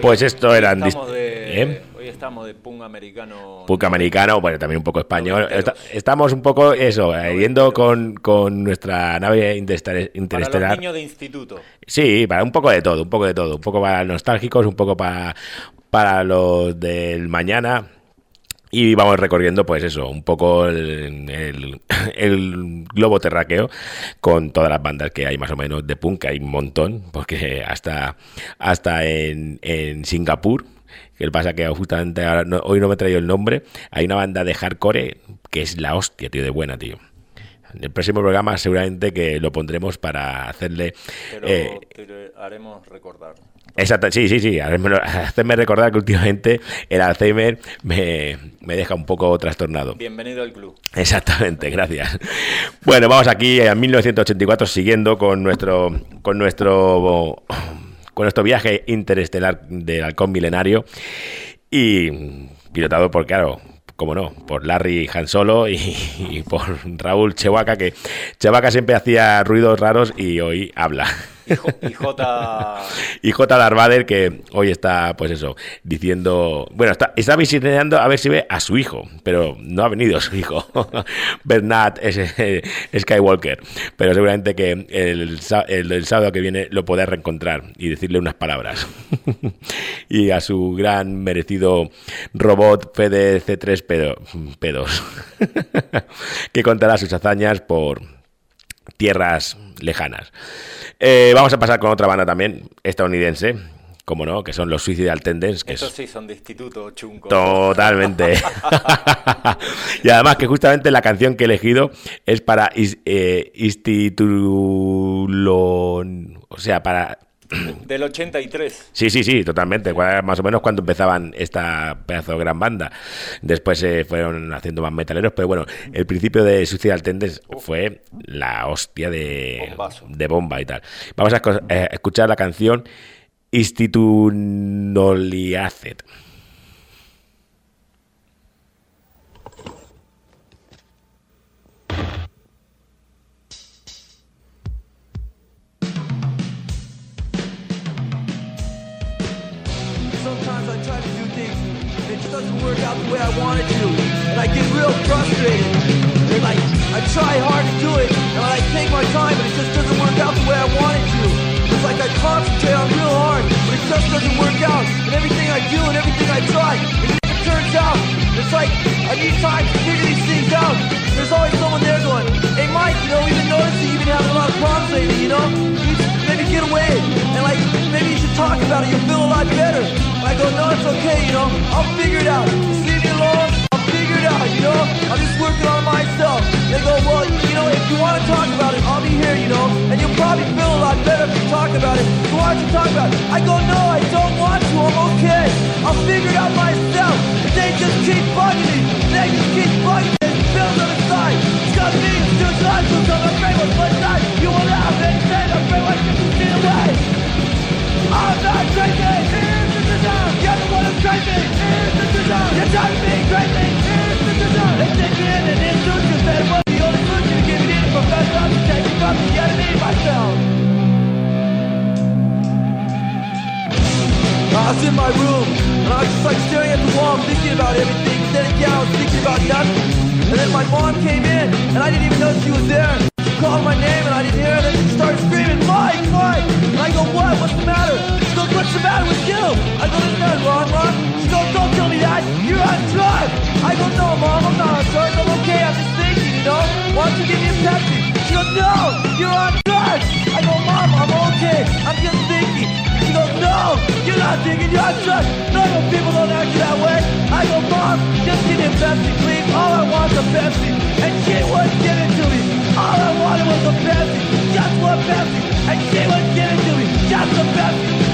[SPEAKER 4] Pues esto eran...
[SPEAKER 3] de,
[SPEAKER 4] ¿Eh?
[SPEAKER 3] Hoy estamos de punk americano.
[SPEAKER 4] Punk americano, bueno, también un poco español. Estamos un poco, eso, eh, yendo con, con nuestra nave intereste-
[SPEAKER 3] Para los
[SPEAKER 4] interestelar.
[SPEAKER 3] niños de instituto.
[SPEAKER 4] Sí, para un poco de todo, un poco de todo. Un poco para nostálgicos, un poco para, para los del mañana. Y vamos recorriendo, pues eso, un poco el, *laughs* el- globo terráqueo con todas las bandas que hay más o menos de punk, que hay un montón, porque hasta, hasta en, en Singapur, que pasa que justamente ahora no- hoy no me he traído el nombre, hay una banda de hardcore que es la hostia, tío, de buena, tío. En el próximo programa seguramente que lo pondremos para hacerle...
[SPEAKER 3] Pero
[SPEAKER 4] eh,
[SPEAKER 3] te haremos recordar.
[SPEAKER 4] Exacto, sí, sí, sí. *laughs* Hacedme recordar que últimamente el Alzheimer me, me deja un poco trastornado.
[SPEAKER 3] Bienvenido al club.
[SPEAKER 4] Exactamente, gracias. Bueno, vamos aquí en 1984 siguiendo con nuestro con nuestro con nuestro viaje interestelar del halcón milenario y pilotado por claro, como no, por Larry Han Solo y, y por Raúl Chewbacca que Chewbacca siempre hacía ruidos raros y hoy habla.
[SPEAKER 3] Y, J- y J. *laughs*
[SPEAKER 4] Y J. Darth Vader, que hoy está, pues eso, diciendo. Bueno, está, está visitando a ver si ve a su hijo, pero no ha venido su hijo, *laughs* Bernard ese, Skywalker. Pero seguramente que el, sábado que viene lo podrá reencontrar y decirle unas palabras. *laughs* y a su gran merecido robot Fede C3 pedo, pedos, que contará sus hazañas por tierras lejanas. Eh, vamos a pasar con otra banda también, estadounidense, como no, que son los Suicidal Tendencies, que
[SPEAKER 3] Estos
[SPEAKER 4] es
[SPEAKER 3] sí son de instituto chungo.
[SPEAKER 4] totalmente. *laughs* y además que justamente la canción que he elegido es para eh, institulon, o sea, para *clears throat*
[SPEAKER 3] Del 83.
[SPEAKER 4] Sí, sí, sí, totalmente. Más o menos cuando empezaban esta pedazo de gran banda. Después se fueron haciendo más metaleros, pero bueno, el principio de Suicidal Tendencies fue la hostia de,
[SPEAKER 3] Bombazo.
[SPEAKER 4] de bomba y tal. Vamos a eh, escuchar la canción Institunoliacet.
[SPEAKER 7] I want it to. And I get real frustrated. And like, I try hard to do it and I like, take my time but it just doesn't work out the way I want it to. It's like I concentrate on real hard but it just doesn't work out. And everything I do and everything I try, it turns out. It's like I need time to figure these things out. There's always someone there going, hey Mike, you know, we've been noticing you've been having a lot of problems lately, you know? Maybe get away and like, maybe you should talk about it, you'll feel a lot better. And I go, no, it's okay, you know, I'll figure it out. Just leave me alone, I'll figure it out, you know? I'm just working on myself. They go, well, you know, if you want to talk about it, I'll be here, you know? And you'll probably feel a lot better if you talk about it. So why don't you talk about it? I go, no, I don't want to, I'm okay. I'll figure it out myself. But they just keep bugging me. They just keep bugging me. Bills on the side. It's got me, it's too times, so I'm afraid what's side. You will have it, then I'm afraid what you can see away. I'm not crazy. Here's the design. You're the one who's crazy. Here's the and. I was in my room and I was just like staring at the wall, thinking about everything. Thinking about nothing. And then my mom came in and I didn't even know she was there. She called my name and I didn't hear her. Then she started screaming, Mike, Mike. And I go, what? What's the matter? What's the matter with you? I nothing wrong, mom. She goes, don't tell me that. You're on drugs. I go, no, mom, I'm not on drugs. I'm okay. I'm just thinking, you know. Why don't you give me a Pepsi? She goes, no, you're on drugs. I go, mom, I'm okay. I'm just thinking. She goes, no, you're not thinking, you're on drugs. Normal people don't act that way. I go, mom, just give me a Pepsi, please. All I want is a Pepsi. And she wouldn't give it to me. All I wanted was a Pepsi. Just one Pepsi. And she wouldn't give it to me. Just a Pepsi.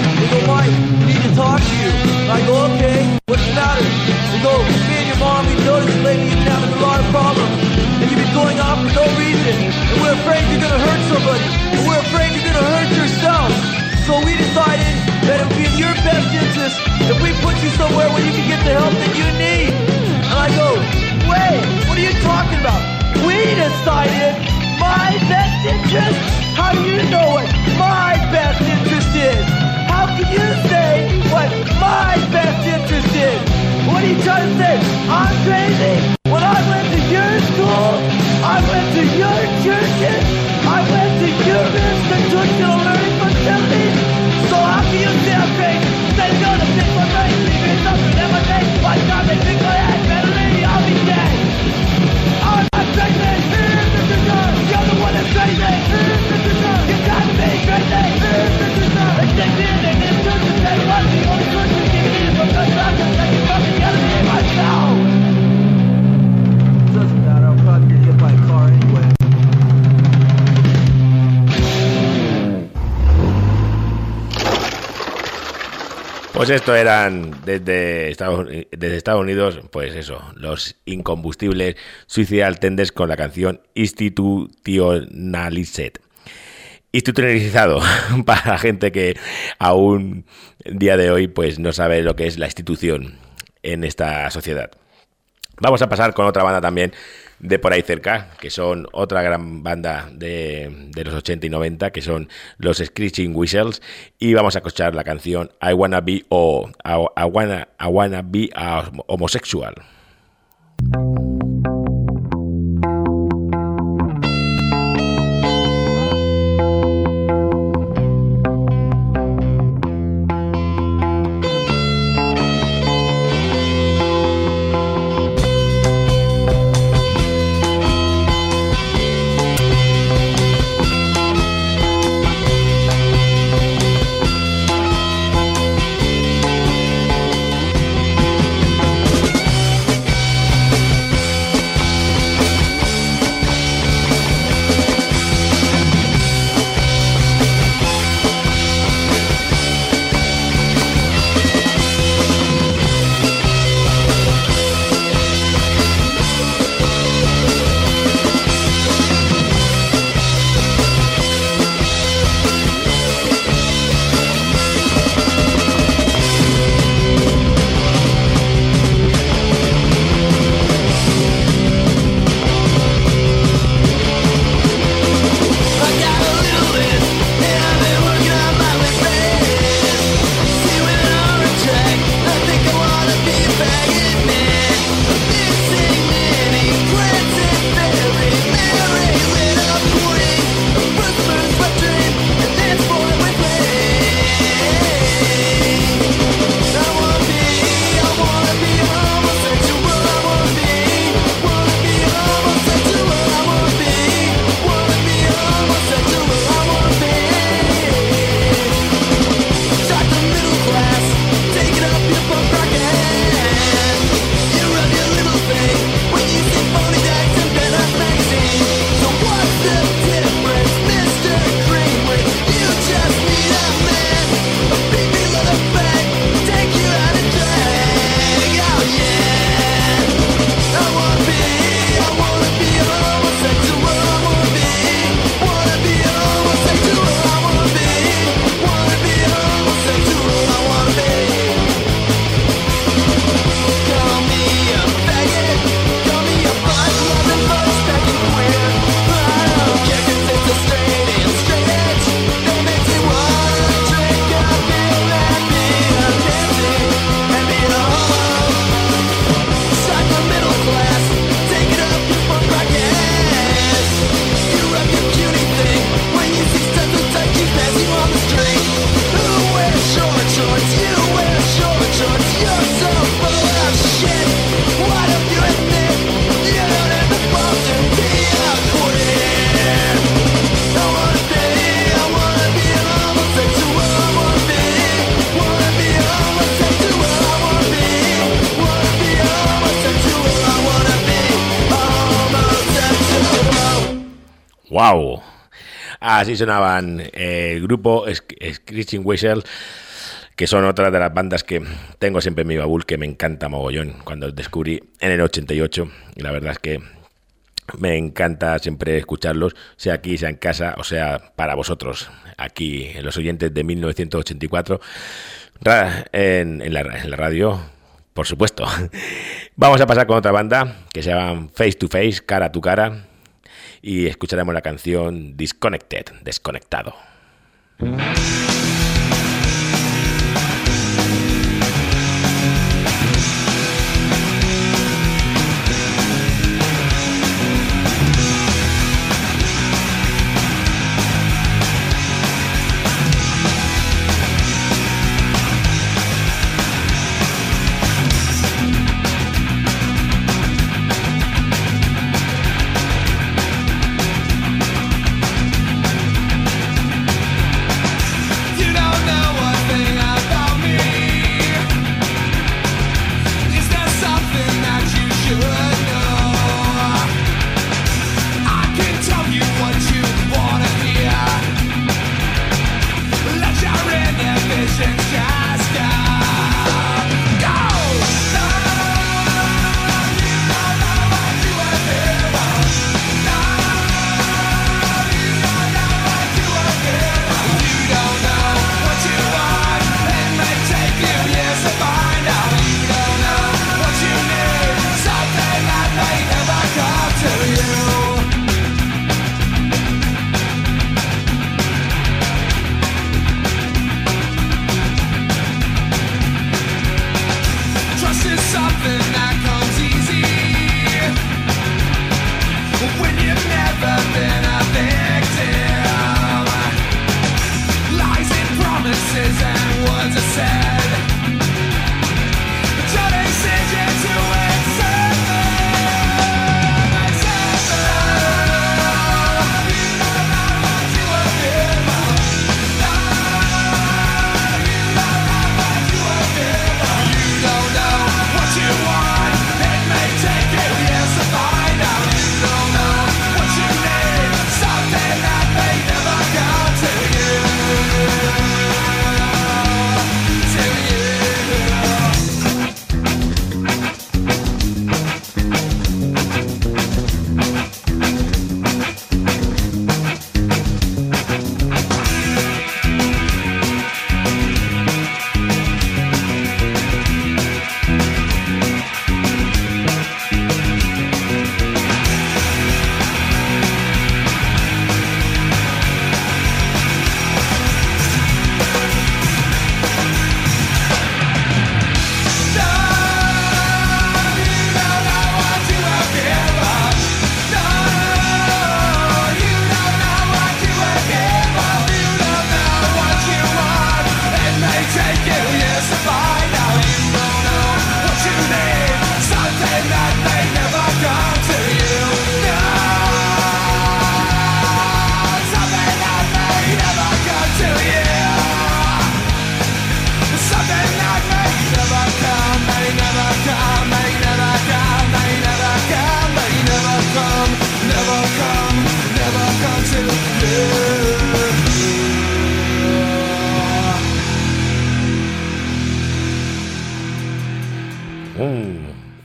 [SPEAKER 7] They go, Mike, we need to talk to you. I go, okay, what's the matter? They go, me and your mom, we noticed lately you've been having a lot of problems. And you've been going off for no reason. And we're afraid you're gonna hurt somebody. And we're afraid you're gonna hurt yourself. So we decided that it would be in your best interest if we put you somewhere where you can get the help that you need. And I go, wait, what are you talking about? We decided my best interest? How do you know it? my best interest you say what my best interest is? What are you trying to say? I'm crazy? When I went to your school, I went to your churches, I went to your institutional learning facilities. So how can you say I'm crazy? To pick my brain, leave me something that my name. By the time they pick my head, better lady, I'll be dead. I'm crazy. You're the one that's crazy. You got me crazy. Addicted
[SPEAKER 4] Pues esto eran desde Estados, Unidos, pues eso, los incombustibles Suicidal Tendes con la canción Institutionalized. Institucionalizado *laughs* para la gente que aún día de hoy pues no sabe lo que es la institución en esta sociedad. Vamos a pasar con otra banda también de por ahí cerca, que son otra gran banda de, de los 80 y 90, que son los Screeching Whistles, y vamos a escuchar la canción I Wanna Be o I, wanna, I wanna Be a Homosexual. Sonaban eh, el grupo Screeching Whistle
[SPEAKER 7] que son otra de las bandas que tengo siempre en mi baúl, que me encanta mogollón, cuando descubrí en el 88, y la verdad es que me encanta siempre escucharlos, sea aquí, sea en casa, o sea para vosotros, aquí en los oyentes de 1984, ra- en, en la, en la radio, por supuesto. *laughs* Vamos a pasar con otra banda que se llama Face to Face, cara a tu cara, y escucharemos la canción Disconnected, desconectado.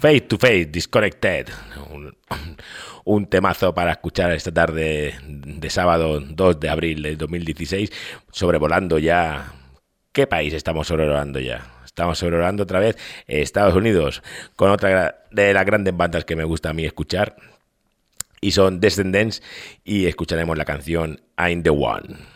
[SPEAKER 7] Face to Face, Disconnected. Un, temazo para escuchar esta tarde de sábado 2 de abril del 2016, sobrevolando ya. ¿Qué país estamos sobrevolando ya? Estamos sobrevolando otra vez Estados Unidos, con otra de las grandes bandas que me gusta a mí escuchar. Y son Descendants, y escucharemos la canción I'm the One.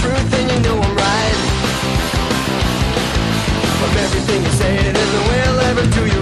[SPEAKER 13] Truth and you know I'm right. From everything you say, there's no way I'll ever do. You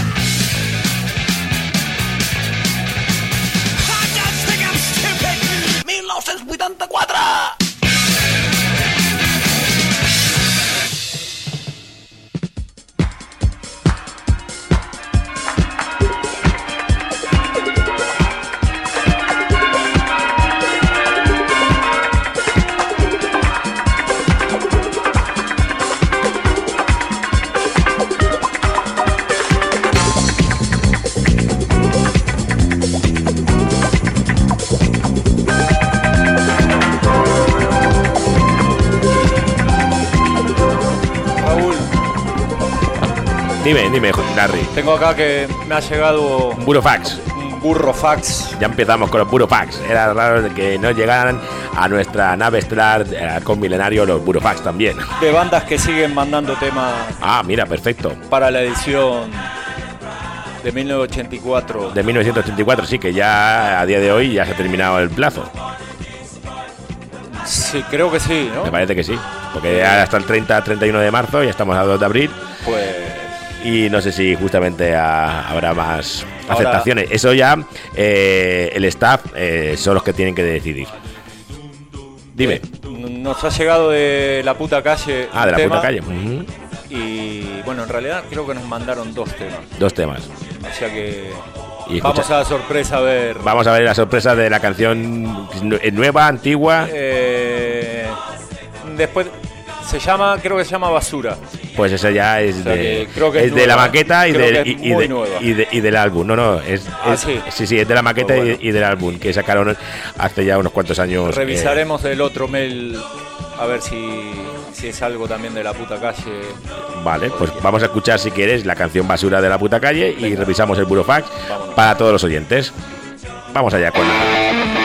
[SPEAKER 4] Dime, dime, Larry.
[SPEAKER 12] tengo acá que me ha llegado
[SPEAKER 4] Un burofax.
[SPEAKER 12] un burro fax
[SPEAKER 4] Ya empezamos con los burofax. Era raro de que no llegaran a nuestra nave estelar eh, con milenario los burofax también.
[SPEAKER 12] de bandas que siguen mandando temas
[SPEAKER 4] Ah, mira, perfecto.
[SPEAKER 12] para la edición de 1984.
[SPEAKER 4] De 1984, sí, que ya a día de hoy ya se ha terminado el plazo.
[SPEAKER 12] Sí, creo que sí, ¿no?
[SPEAKER 4] Me parece que sí. Porque ya hasta el 30-31 de marzo, ya estamos a 2 de abril. Y no sé si justamente ha- habrá más
[SPEAKER 12] Ahora-
[SPEAKER 4] aceptaciones. Eso ya eh, el staff eh, son los que tienen que decidir. Dime.
[SPEAKER 12] eh, nos ha llegado de la puta calle.
[SPEAKER 4] ah, de la
[SPEAKER 12] tema,
[SPEAKER 4] puta calle.
[SPEAKER 12] Y bueno, en realidad creo que nos mandaron dos temas.
[SPEAKER 4] Dos temas.
[SPEAKER 12] O sea que
[SPEAKER 4] Y
[SPEAKER 12] vamos a la sorpresa a ver.
[SPEAKER 4] Vamos a ver la sorpresa de la canción nu- nueva, antigua.
[SPEAKER 12] Eh, después se llama, creo que se llama Basura.
[SPEAKER 4] Pues esa ya es
[SPEAKER 12] O sea
[SPEAKER 4] de,
[SPEAKER 12] creo que es
[SPEAKER 4] es de la maqueta y, del- y, y de- y de- y del álbum. No, no, es,
[SPEAKER 12] Ah,
[SPEAKER 4] es-
[SPEAKER 12] sí.
[SPEAKER 4] sí, es de la maqueta
[SPEAKER 12] Pues
[SPEAKER 4] y-
[SPEAKER 12] bueno.
[SPEAKER 4] y, del álbum que sacaron hace ya unos cuantos años. eh,
[SPEAKER 12] Revisaremos el otro mail a ver si, si es algo también de la puta calle.
[SPEAKER 4] vale, pues vamos a escuchar si quieres la canción Basura de la puta calle y
[SPEAKER 12] Venga.
[SPEAKER 4] revisamos el Burofax
[SPEAKER 12] Vámonos.
[SPEAKER 4] para todos los oyentes. Vamos allá con
[SPEAKER 5] ¿Qué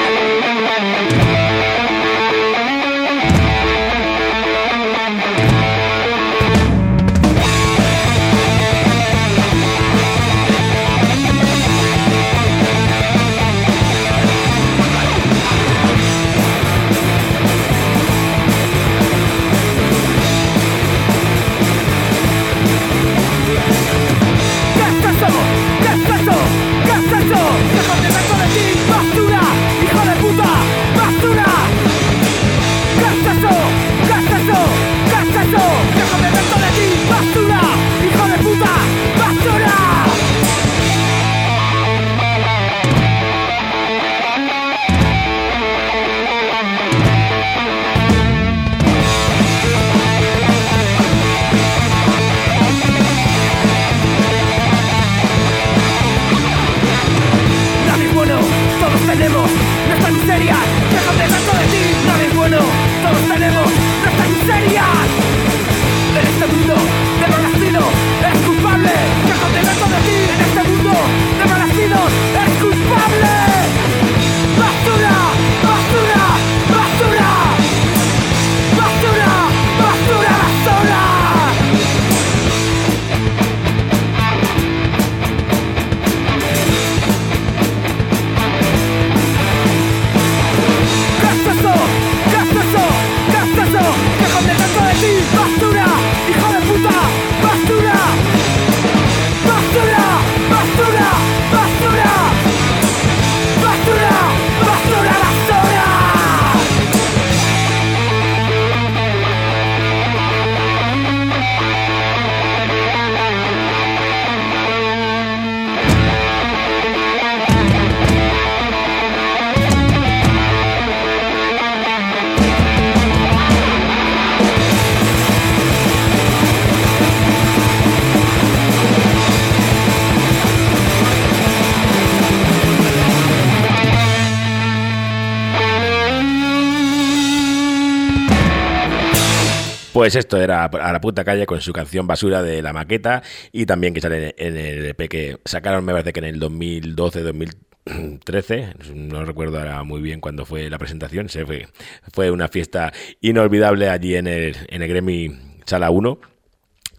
[SPEAKER 4] Pues esto era a la puta calle con su canción Basura de la maqueta y también que sale en el EP que sacaron, me parece que en el 2012, 2013, no recuerdo ahora muy bien cuándo fue la presentación, se fue, fue una fiesta inolvidable allí en el, en el Grammy Sala 1.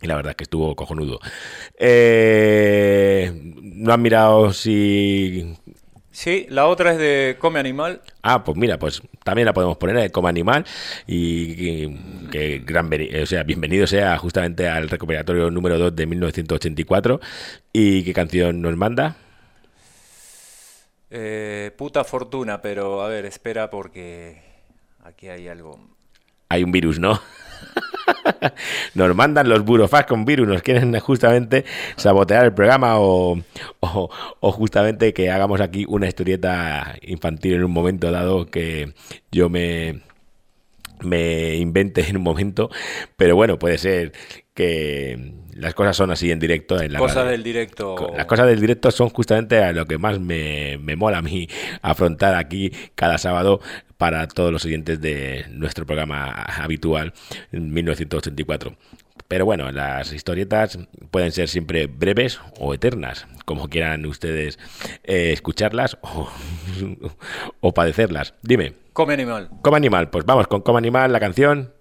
[SPEAKER 4] Y la verdad es que estuvo cojonudo. Eh, ¿No han mirado si
[SPEAKER 3] Sí, la otra es de Come Animal.
[SPEAKER 4] Ah, pues mira, pues también la podemos poner de como animal y, y que gran, veni- o sea, bienvenido sea justamente al recuperatorio número 2 de 1984 y qué canción nos manda.
[SPEAKER 3] Eh, puta fortuna, pero a ver, espera porque aquí hay algo.
[SPEAKER 4] Hay un virus, ¿no? *laughs* nos mandan los burofás con virus, nos quieren justamente sabotear el programa o, o, o justamente que hagamos aquí una historieta infantil en un momento dado que yo me, me invente en un momento, pero bueno, puede ser que las cosas son así en directo. En la
[SPEAKER 3] Cosas
[SPEAKER 4] radio.
[SPEAKER 3] del directo.
[SPEAKER 4] Las cosas del directo son justamente a lo que más me, me mola a mí afrontar aquí cada sábado para todos los oyentes de nuestro programa habitual en 1984. Pero bueno, las historietas pueden ser siempre breves o eternas, como quieran ustedes eh, escucharlas o, *laughs* o padecerlas. Dime,
[SPEAKER 3] Come Animal.
[SPEAKER 4] Como Animal, pues vamos con Como Animal, la canción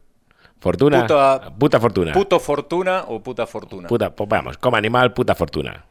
[SPEAKER 4] Fortuna.
[SPEAKER 3] Puta-
[SPEAKER 4] puta fortuna.
[SPEAKER 3] Puto fortuna o puta fortuna.
[SPEAKER 4] Puta, pues vamos, Como Animal, puta fortuna.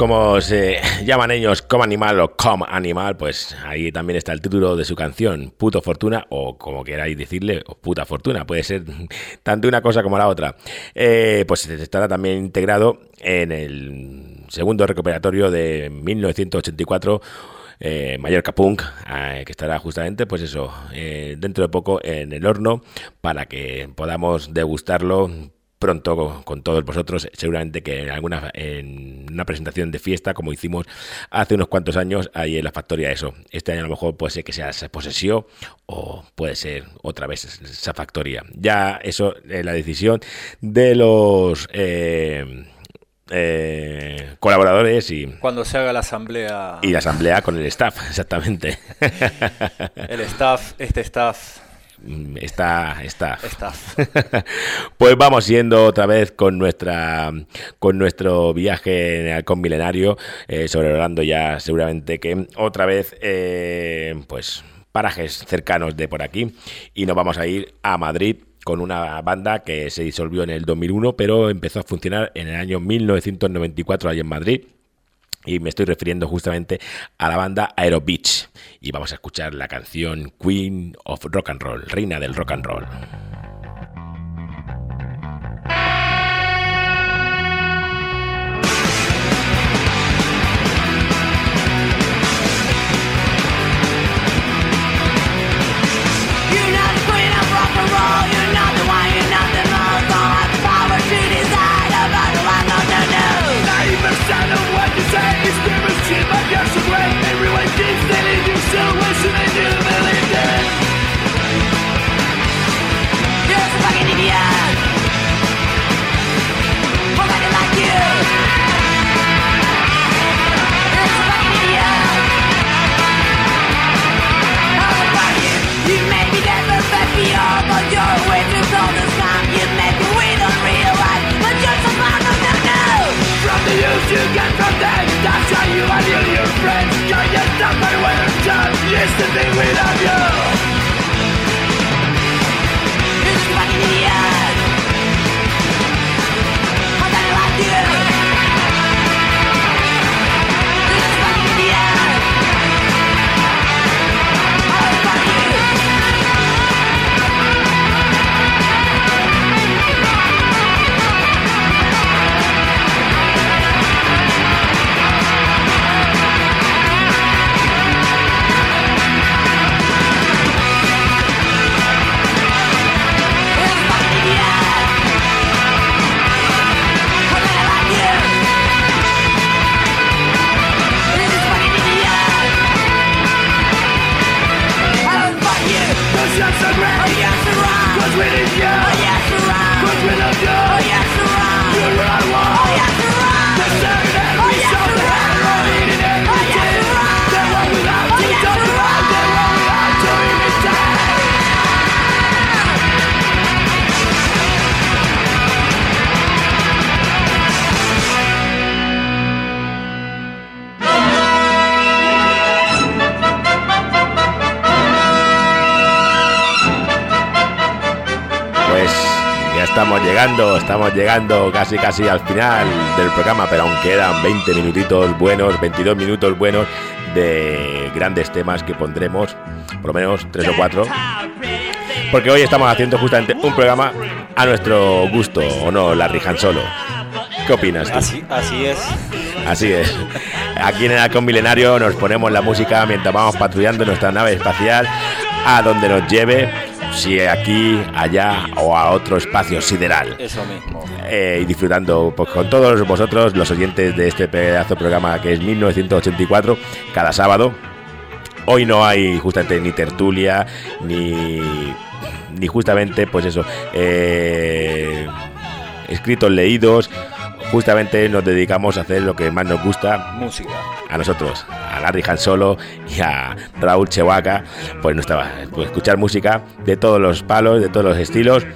[SPEAKER 4] Como se llaman ellos como animal o com animal, pues ahí también está el título de su canción, Puto Fortuna, o como queráis decirle, Puta Fortuna, puede ser *laughs* tanto una cosa como la otra. Eh, pues estará también integrado en el segundo recuperatorio de 1984. Eh, Mallorca Punk, eh, que estará justamente, pues eso, eh, dentro de poco en el horno para que podamos degustarlo pronto con, todos vosotros, seguramente que en alguna en una presentación de fiesta, como hicimos hace unos cuantos años, ahí en la factoría eso. Este año a lo mejor puede ser que sea esa posesión o puede ser otra vez esa factoría. Ya eso, eh, la decisión de los eh, eh, colaboradores y,
[SPEAKER 3] Cuando se haga la asamblea,
[SPEAKER 4] y la asamblea con el staff, *laughs* exactamente.
[SPEAKER 3] el staff, este staff,
[SPEAKER 4] Está, está.
[SPEAKER 3] staff. *laughs*
[SPEAKER 4] Pues vamos yendo otra vez con nuestra con nuestro viaje en el halcón milenario, eh, sobrevolando ya seguramente que otra vez, eh, pues parajes cercanos de por aquí y nos vamos a ir a Madrid con una banda que se disolvió en el 2001 pero empezó a funcionar en el año 1994 ahí en Madrid y me estoy refiriendo justamente a la banda Aero Beach y vamos a escuchar la canción Queen of Rock and Roll, reina del rock and roll.
[SPEAKER 7] You get from them, that's how you and your friends. Just not my way job. Used to think we love you.
[SPEAKER 13] yes and right.
[SPEAKER 7] Cause we need you.
[SPEAKER 13] Oh yes and right.
[SPEAKER 7] Cause we love you.
[SPEAKER 13] Oh yes
[SPEAKER 4] and right. Estamos llegando, estamos llegando casi casi al final del programa, pero aún quedan 20 minutitos buenos, 22 minutos buenos de grandes temas que pondremos, por lo menos tres o cuatro, porque hoy estamos haciendo justamente un programa a nuestro gusto, ¿o no, Larry Han Solo? ¿Qué opinas tú?
[SPEAKER 3] Así, así es.
[SPEAKER 4] Así es. Aquí en el Halcón Milenario nos ponemos la música mientras vamos patrullando nuestra nave espacial a donde nos lleve, si aquí, allá o a otro espacio sideral.
[SPEAKER 3] Eso mismo.
[SPEAKER 4] Eh, y disfrutando pues, con todos vosotros, los oyentes de este pedazo de programa que es 1984, cada sábado. Hoy no hay justamente ni tertulia, ni, ni justamente, pues eso, eh, escritos leídos. Justamente nos dedicamos a hacer lo que más nos gusta,
[SPEAKER 3] Música.
[SPEAKER 4] a nosotros, a Larry Han Solo y a Raúl Chehuaca, pues, no estaba, pues escuchar música de todos los palos, de todos los estilos.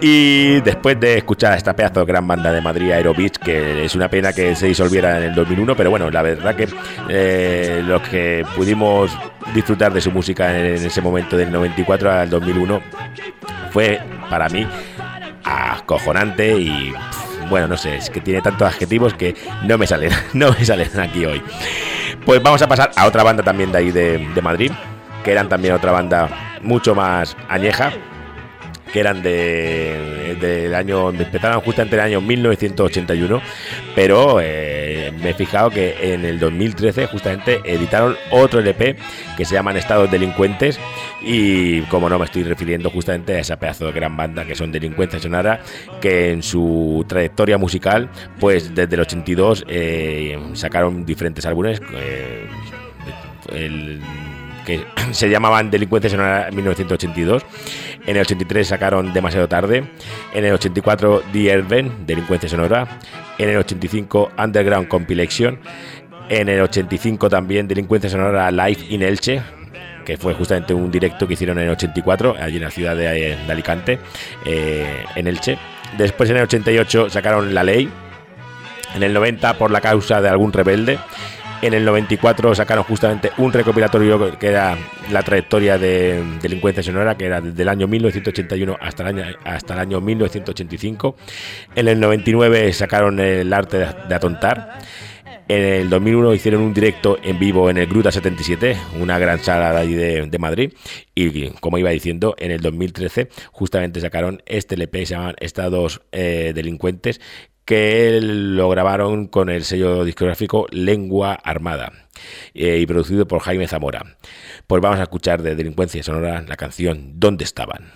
[SPEAKER 4] Y después de escuchar a esta pedazo de gran banda de Madrid, Aero Beach, que es una pena que se disolviera en el 2001, pero bueno, la verdad que eh, los que pudimos disfrutar de su música en ese momento del 94 al 2001 fue para mí acojonante y pff, bueno, no sé, es que tiene tantos adjetivos que no me salen, *laughs* no me salen aquí hoy. Pues vamos a pasar a otra banda también de ahí de, Madrid, que eran también otra banda mucho más añeja, que eran de, del año, empezaron justamente en el año 1981, pero eh, me he fijado que en el 2013 justamente editaron otro LP que se llaman Estados Delincuentes y como no me estoy refiriendo justamente a esa pedazo de gran banda que son Delincuencia Sonara, que en su trayectoria musical, pues desde el 82 eh, sacaron diferentes álbumes. eh, que se llamaban Delincuencia Sonora 1982. En el 83 sacaron Demasiado Tarde. En el 84 The Erben, Delincuencia Sonora. En el 85 Underground Compilation. En el 85 también Delincuencia Sonora Live in Elche, que fue justamente un directo que hicieron en el 84, allí en la ciudad de, de Alicante, eh, en Elche. Después en el 88 sacaron La Ley. En el 90 por la causa de algún rebelde. En el 94 sacaron justamente un recopilatorio que era la trayectoria de delincuencia sonora, que era desde el año 1981 hasta el año, hasta el año 1985. En el 99 sacaron el arte de atontar. En el 2001 hicieron un directo en vivo en el Gruta 77, una gran sala de, Madrid. Y como iba diciendo, en el 2013 justamente sacaron este LP, se llaman Estados eh, Delincuentes, que lo grabaron con el sello discográfico Lengua Armada eh, y producido por Jaime Zamora. Pues vamos a escuchar de Delincuencia Sonora la canción ¿Dónde estaban?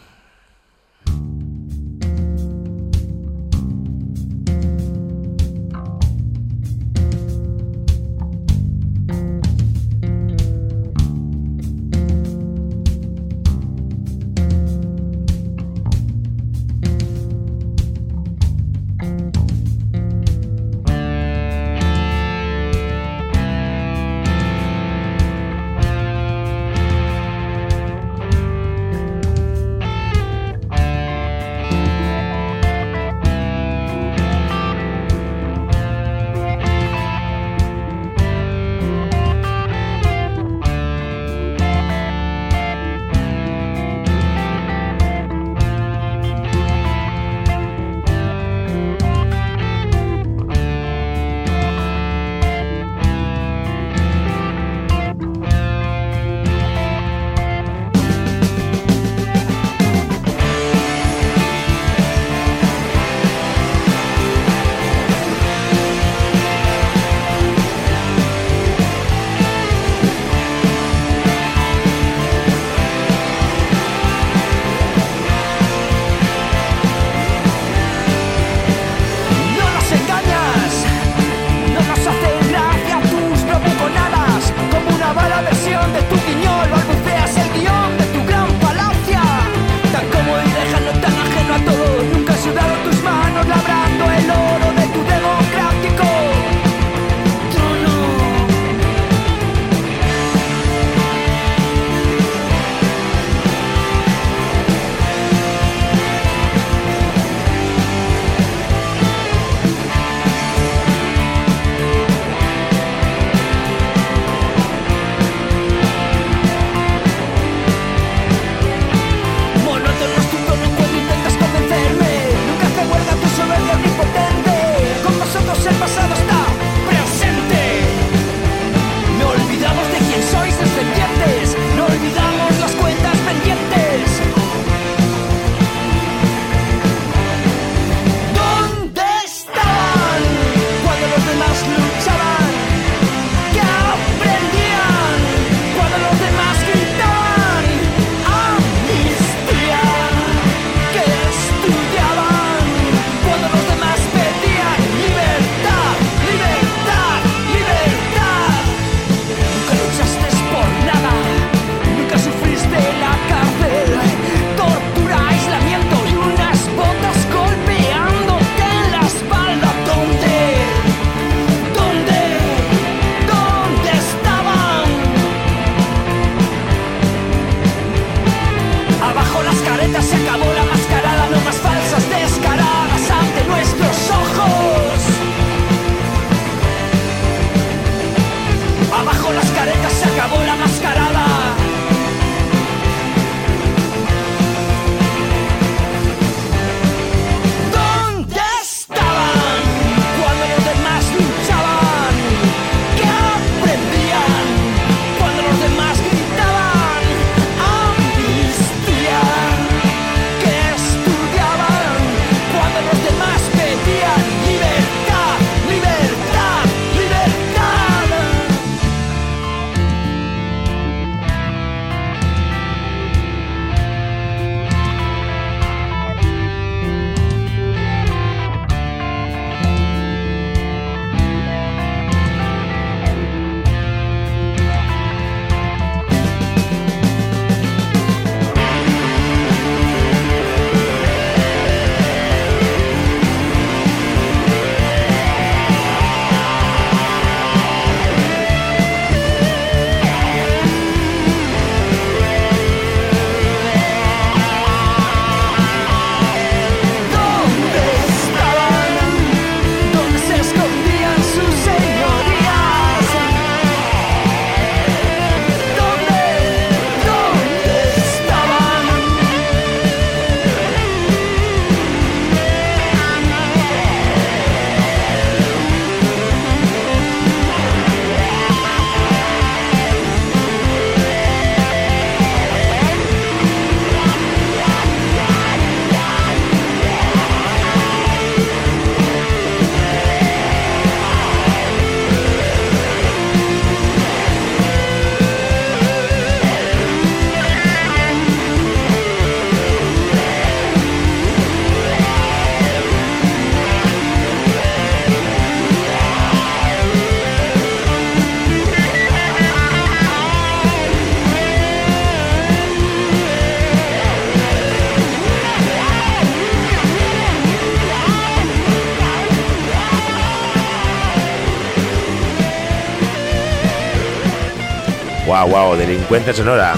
[SPEAKER 4] Wow, wow, Delincuencia Sonora.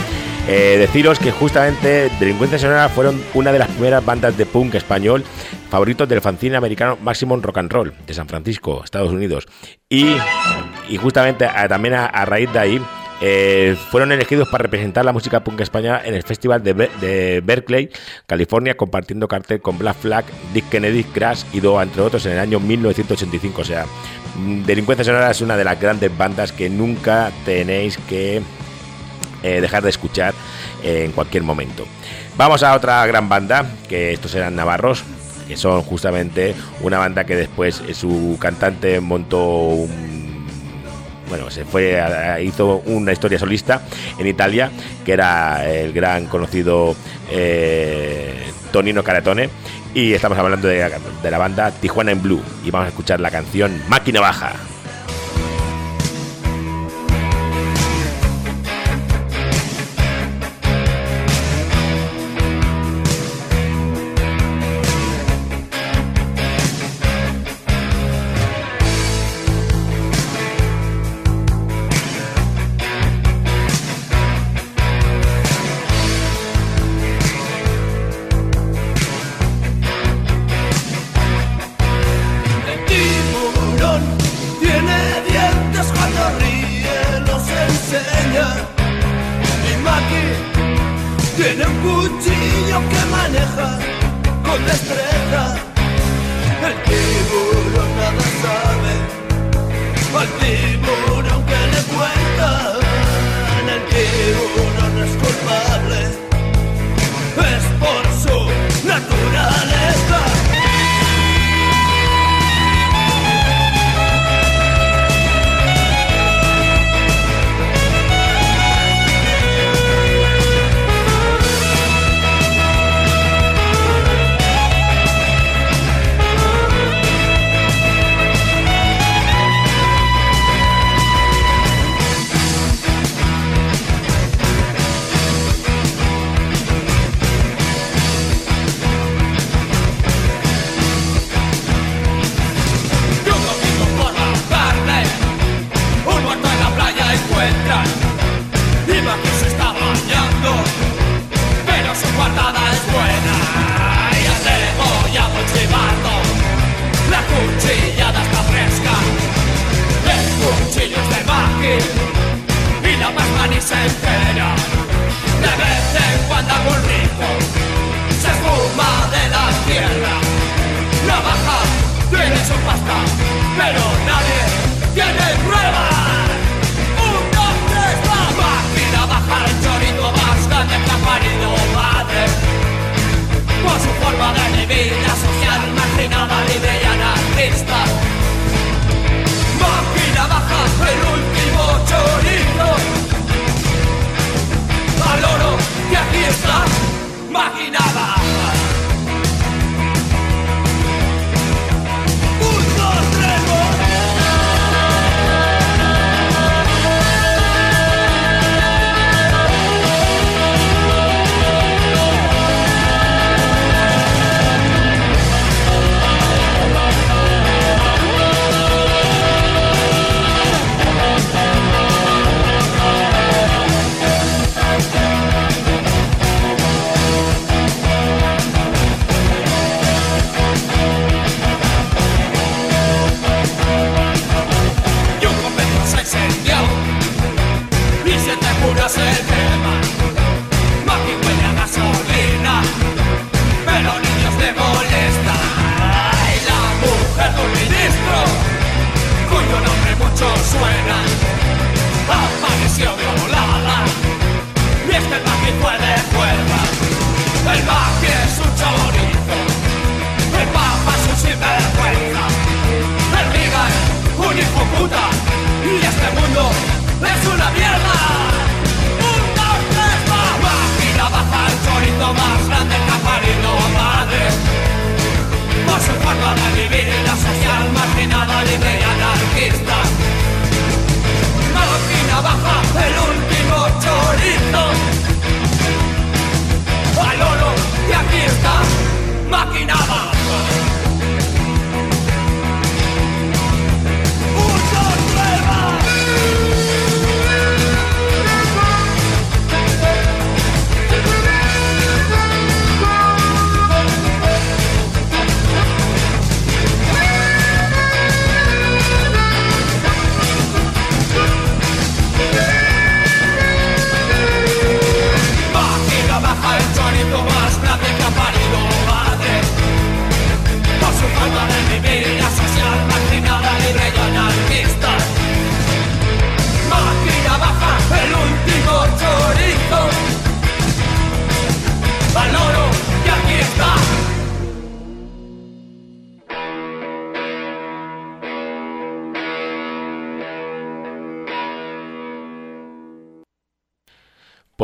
[SPEAKER 4] Eh, deciros que justamente Delincuencia Sonora fueron una de las primeras bandas de punk español favoritos del fanzine americano Maximum Rock and Roll de San Francisco, Estados Unidos. Y, justamente a- también a, raíz de ahí eh, fueron elegidos para representar la música punk española en el Festival de, Be- de Berkeley, California, compartiendo cartel con Black Flag, Dick Kennedy, Crash y Doa, entre otros, en el año 1985. O sea, Delincuencia Sonora es una de las grandes bandas que nunca tenéis que eh, dejar de escuchar en cualquier momento. Vamos a otra gran banda, que estos eran navarros, que son justamente una banda que después eh, su cantante montó un bueno, se fue hizo una historia solista en Italia, que era el gran conocido eh, Tonino Caratone. Y estamos hablando de, la banda Tijuana en Blue. Y vamos a escuchar la canción Máquina Baja.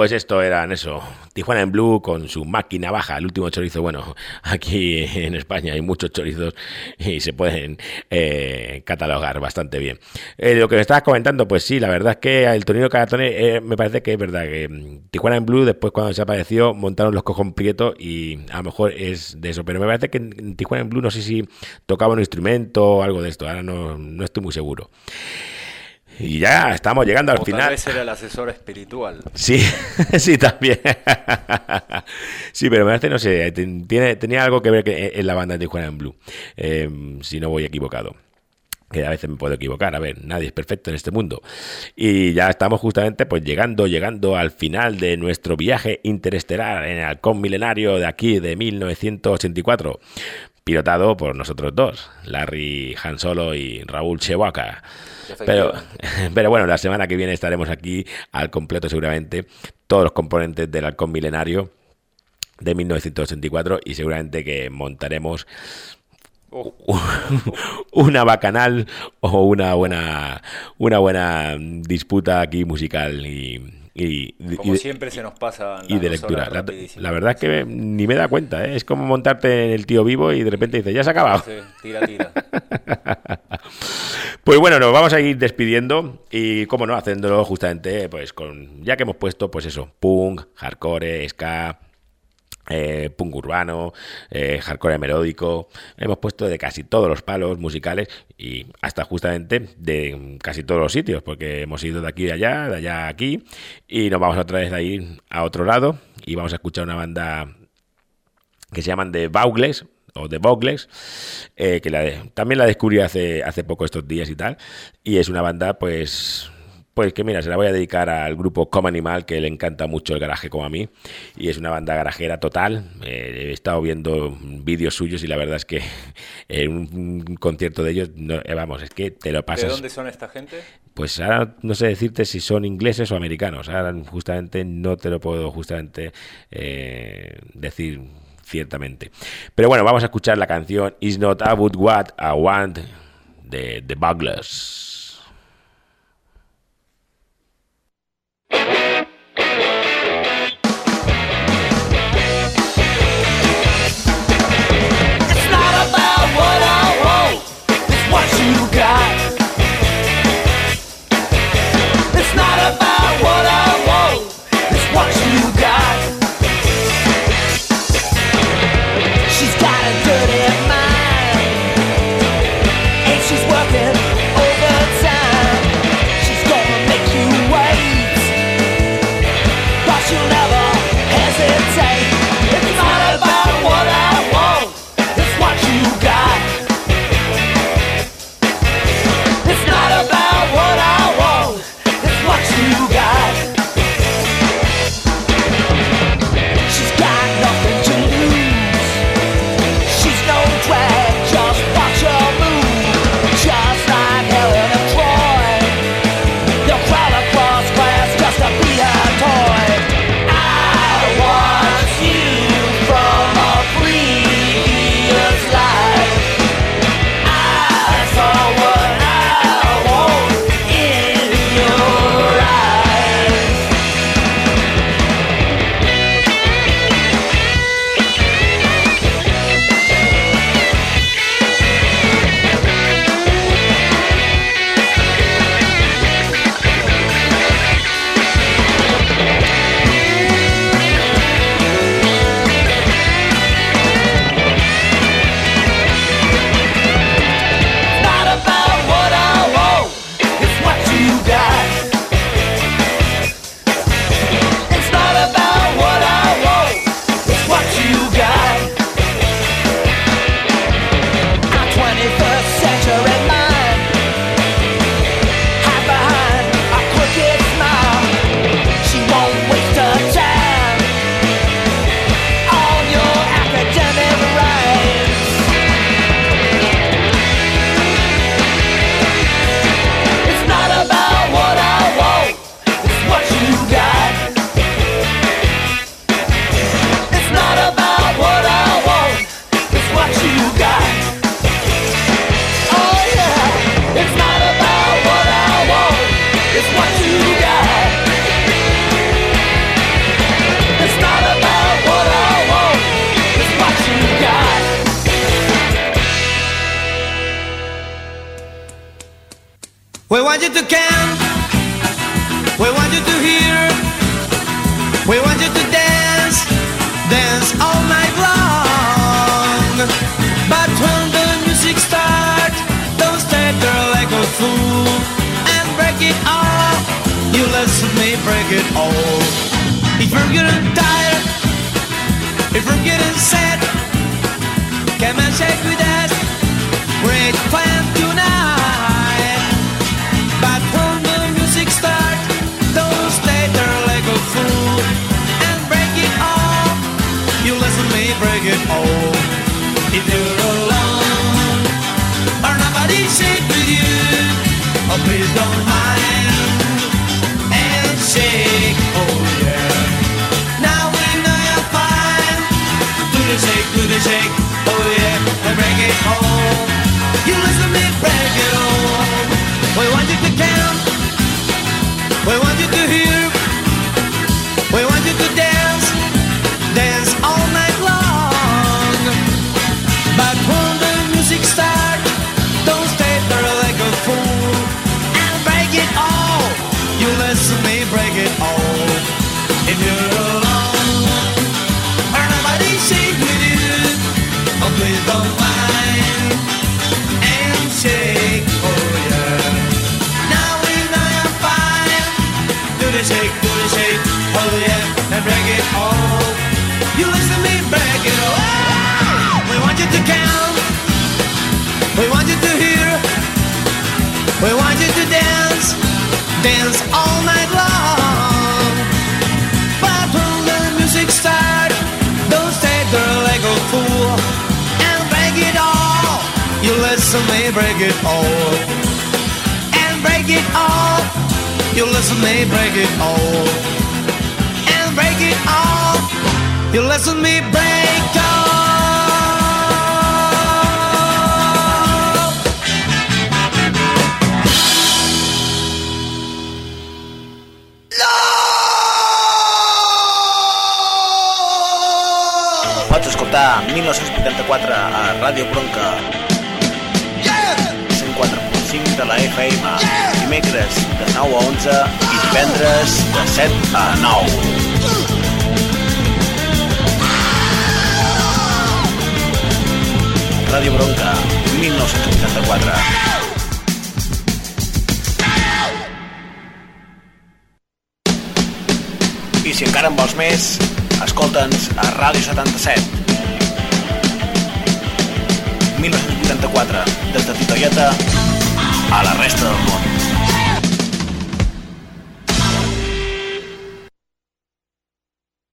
[SPEAKER 4] Pues esto eran eso, Tijuana en Blue con su máquina baja, el último chorizo. Bueno, *laughs* aquí en España hay muchos chorizos y se pueden eh, catalogar bastante bien. Eh, lo que me estabas comentando, pues sí, la verdad es que el Tonino Caratone eh, me parece que es verdad que mm, Tijuana en Blue, después cuando se apareció, montaron los cojón prieto y a lo mejor es de eso. Pero me parece que en Tijuana en Blue no sé si tocaba un instrumento o algo de esto, ahora no, no estoy muy seguro. Y ya estamos llegando al
[SPEAKER 3] O
[SPEAKER 4] final.
[SPEAKER 3] tal vez era el asesor espiritual.
[SPEAKER 4] Sí, *laughs* sí, también. sí, pero me parece, no sé, tiene, tenía algo que ver que- en la banda de Tijuana en Blue, eh, si no voy equivocado. Que a veces me puedo equivocar, a ver, nadie es perfecto en este mundo. Y ya estamos justamente pues llegando, llegando al final de nuestro viaje interestelar en el halcón milenario de aquí de 1984, pilotado por nosotros dos, Larry Han Solo y Raúl Chewbacca. Pero, *laughs* pero bueno, la semana que viene estaremos aquí al completo seguramente, todos los componentes del halcón milenario de 1984 y seguramente que montaremos *laughs* una bacanal o una buena una buena disputa aquí musical y, y-
[SPEAKER 3] Como
[SPEAKER 4] y-
[SPEAKER 3] siempre se nos pasa.
[SPEAKER 4] y de lectura. La, la verdad es que ni me da cuenta, ¿eh? es como montarte en el tío vivo y de repente dices, ya se ha acabado.
[SPEAKER 3] Tira, tira. *laughs*
[SPEAKER 4] Pues bueno, nos vamos a ir despidiendo y, como no, haciéndolo justamente, pues con, ya que hemos puesto, pues eso, punk, hardcore, ska, eh, punk urbano, eh, hardcore melódico, hemos puesto de casi todos los palos musicales y hasta justamente de casi todos los sitios, porque hemos ido de aquí a allá, de allá a aquí y nos vamos otra vez a ir a otro lado y vamos a escuchar una banda que se llaman The Baugles o The Bogles, eh, que la de- también la descubrí hace, hace poco estos días y tal, y es una banda pues pues que mira, se la voy a dedicar al grupo Como Animal, que le encanta mucho el garaje como a mí, y es una banda garajera total, eh, he estado viendo vídeos suyos y la verdad es que *laughs* en un, concierto de ellos, no, eh, vamos, es que te lo
[SPEAKER 3] ¿De
[SPEAKER 4] pasas...
[SPEAKER 3] dónde son esta gente?
[SPEAKER 4] Pues ahora no sé decirte si son ingleses o americanos. Ahora justamente no te lo puedo justamente eh, decir ciertamente. Pero bueno, vamos a escuchar la canción Is Not About What I Want de The Buglers.